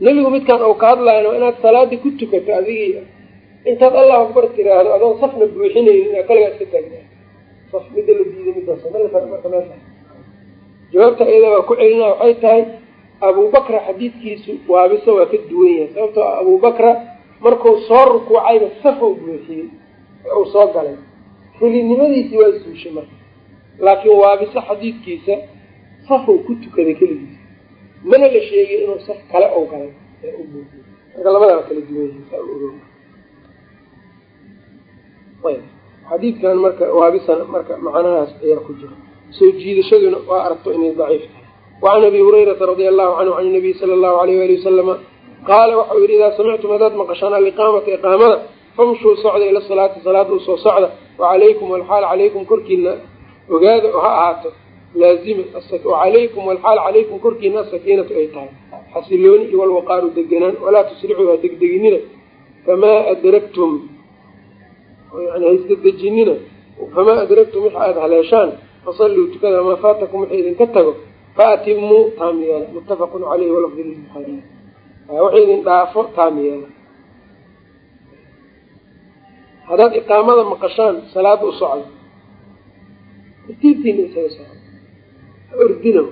nebigu midkaan oo ka hadlayno inaad salaadii ku tukato adigii intaad allahu akbar tiraahdo adoon safna buuxinaynin aa kaligaa iska taagna saf midda la diiday midaas marka meesha. Jawaabta iyada waa ku celina waxay tahay abubakra xadiidkiisu waabisa waa ka duwan yahay. Sababtoo a abubakra markuu soo rukuucayba safou buuxiyey uu soo galay. Kelinimadiisii waa suushay marka. Laakiin waabisa xadiidkiisa safou ku tukaday keligiisa mana la sheegay inuu saf kale ou galay ee u buuxiyey marka labadaa kala duwan yahay saa u ogo ayb. Xadiidkan marka waabisana marka macnahaas ayaa ku jira. Soo jiidashaduna waa aragto inay daciif tahay. Wacan abi hurayrata radia allahu canhu can nabiy sala allahu alayh wali wasalama qaala waxau yihi idaa samictum haddaad maqashaan aliqaamata iqaamada famshuu socda ila salaati salaada u soo socda wacalaykum walxaal calaykum korkiina ogaada oo ha ahaato laazima wacalaykum walxaal calaykum korkiina asakiinatu ay tahay xasilooni iyo walwaqaaru deganaan walaa tusricuu ha degdeginina famaa adragtum yani haisda dejinina famaa adragtum wix aada haleeshaan fasalluu tukada maa faatakum wixii idinka tago faatimuu taam yeela muttafaqun caleyhi walafdi lilbuhaariy wixii idin dhaafo taam yeela haddaad iqaamada maqashaan salaada u socda tartiibtiina isaga socda ordina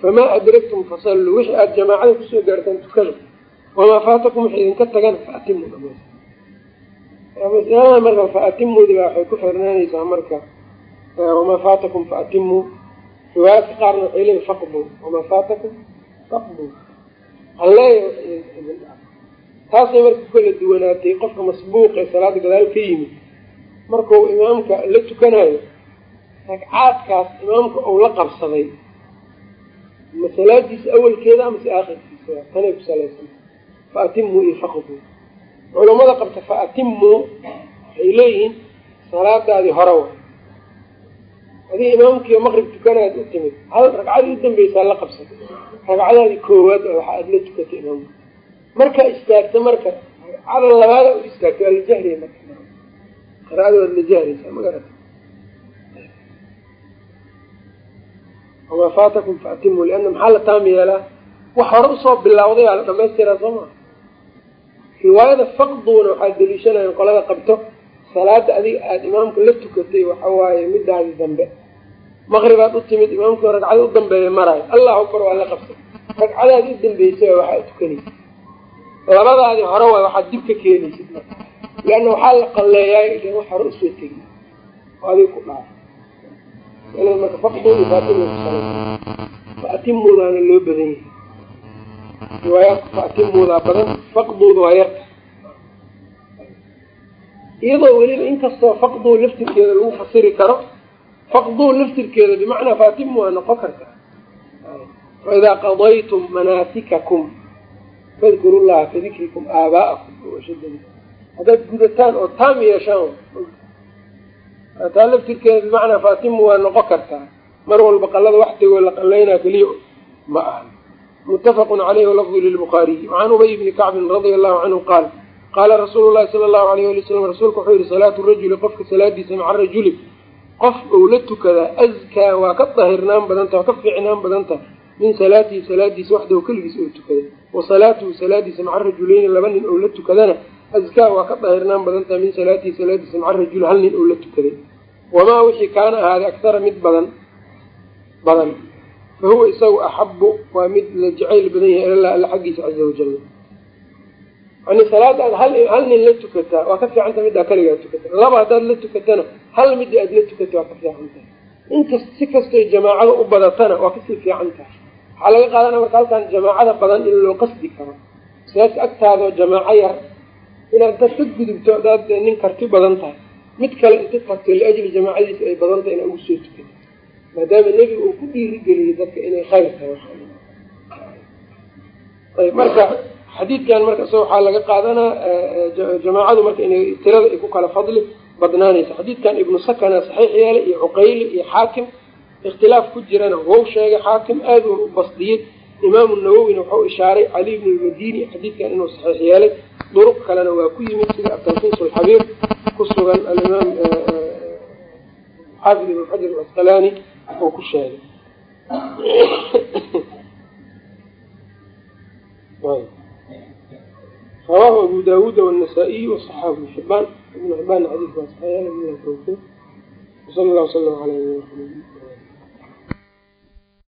famaa adragtum fasalluu wixii aada jamaacada ku soo gaartaan tukada wamaa faatakum wixii idinka tagana faatimu masalada marka faatimuudi baa waxay ku xirnaanaysaa marka wamaa faatakum faatimuu. Riwaayadka qaarna waxay leeyiin faqdu wamaa faatakum faqdu. Halleeya taasay marka ku kala duwanaatay qofka masbuuq ee salaada gadaal ka yimid markuu imaamka la tukanayo ragcaadkaas imaamka uu la qabsaday ma salaadiisa awalkeeda amase aakhirkiisa tanay ku salaysan. Fa atimuu iyo faqdu culamada qabta fa atimuu waxay leeyihiin salaadaadii hore wa adii imaamkiiyo maqrib tukanaad u timid hal ragcadii u dambeysaa la qabsatay ragcadaadii koowaad oo waxa aada la tukatay imaamka. Markaa istaagta marka ragcada labaada u istaagta waa marka qiraada waad la jahraysaa magarata wamaa faatakum faatimu liana maxaa la taam yeelaa wax hore u soo bilawday aa la dhamaystiraa soo maa riwaayada faqduuna waxaa daliishanayaan qolada qabto salaada adiga aada imaamka la tukatay waxa waaye midaadi dambe maqribaad u timid imaamkii ragcada u dambeeya maraayo allahu akbar waa la qabsay ragcadaadi u dambeysay waa waxaa tukanaysa labadaadii hore waay waxaad dib ka keenaysid marka leanna waxaa la qalleeyaay ilan wax hore u soo tegi oo adiga ku dhaaf. Marka kusalaysa faatimuudaana loo badan yahay. Riwaayaadka faatimuudaa badan faqduuda waa yarta iyadoo weliba inkastoo faqduu laftirkeeda lagu fasiri karo faqduu laftirkeeda bimacnaa faatimu waa noqon karta. Faidaa qadaytum manaasikakum fadkuru llaha kadikrikum aabaa'akum haddaad gudataan oo taam yeeshaan taa laftirkeeda bimacnaa faatimu waa noqon kartaa mar walba qalada waxtigoo la qalaynaa keliya ma aha. Mutafaqun caleyhi walafdu lilbukhaariyi wacan ubay bni kacbin radia allahu canhu qaal qaala rasuulu llahi sala allahu alayh ali wasalam rasuulku wuxuu yihi salaatu rajuli qofka salaadiisa maca rajuli qof ou la tukadaa askaa waa ka dahirnaan badanta waa ka fiicnaan badanta min salaatihi salaadiisa waxdahu keligiis oo tukaday wa salaatuhu salaadiisa maca rajuleyni laba nin oo la tukadana askaa waa ka dahirnaan badantaha min salaatihi salaadiisa maca rajuli hal nin oo la tukaday. Wamaa wixii kaana ahaaday aktara mid badan badan. Fa huwa isagu axabu waa mid la jacayl badan yahay ilallah alla xaggiisa caza wajal yani salaada aad hal hal nin la tukataa waa ka fiicanta middaa kaligaa tukata. Laba haddaad la tukatana hal midda aad la tukata waa ka fiican tahay. Inkas si kastoy jamaacada u badatana waa ka sii fiican tahay. Waxaa laga qaadanaya marka halkan jamaacada badan in loo qasdi karo. Sidaas agtaadoo jamaaco yar inaad dad ka gudubto hadaad nin karti badan tahay. Mid kale inta tagto liajli jamaacadiisa ay badan tahay inaa ugu soo tukato maadaama nebiga uu ku dhiirigeliyey dadka inay khayr tahay marka xadiidkan marka isaga waxaa laga qaadanaa jamaacadu marka inay tirada ay ku kala fadli badnaanaysa. Xadiidkan ibnu sakana saxiix yeelay iyo cuqayli iyo xaakim ikhtilaaf ku jirana. Wou sheegay xaakim aad uun u basdiyey imaamu nawowina wuxuu ishaaray cali bnu lmadini xadiidkan inuu saxiix yeelay duruq kalena waa ku yimid sida atalkiis alxabiir ku sugan alimaam xaafid ibn xajar alcasqalaani uu ku sheegay. Rawahu abu daawuuda wanasaa-iy waصaxaahu ibn xibaan ibn xibaan xadiis waa saxiix tawfiiq. Wsala allah wslam ala nabiyina maxamed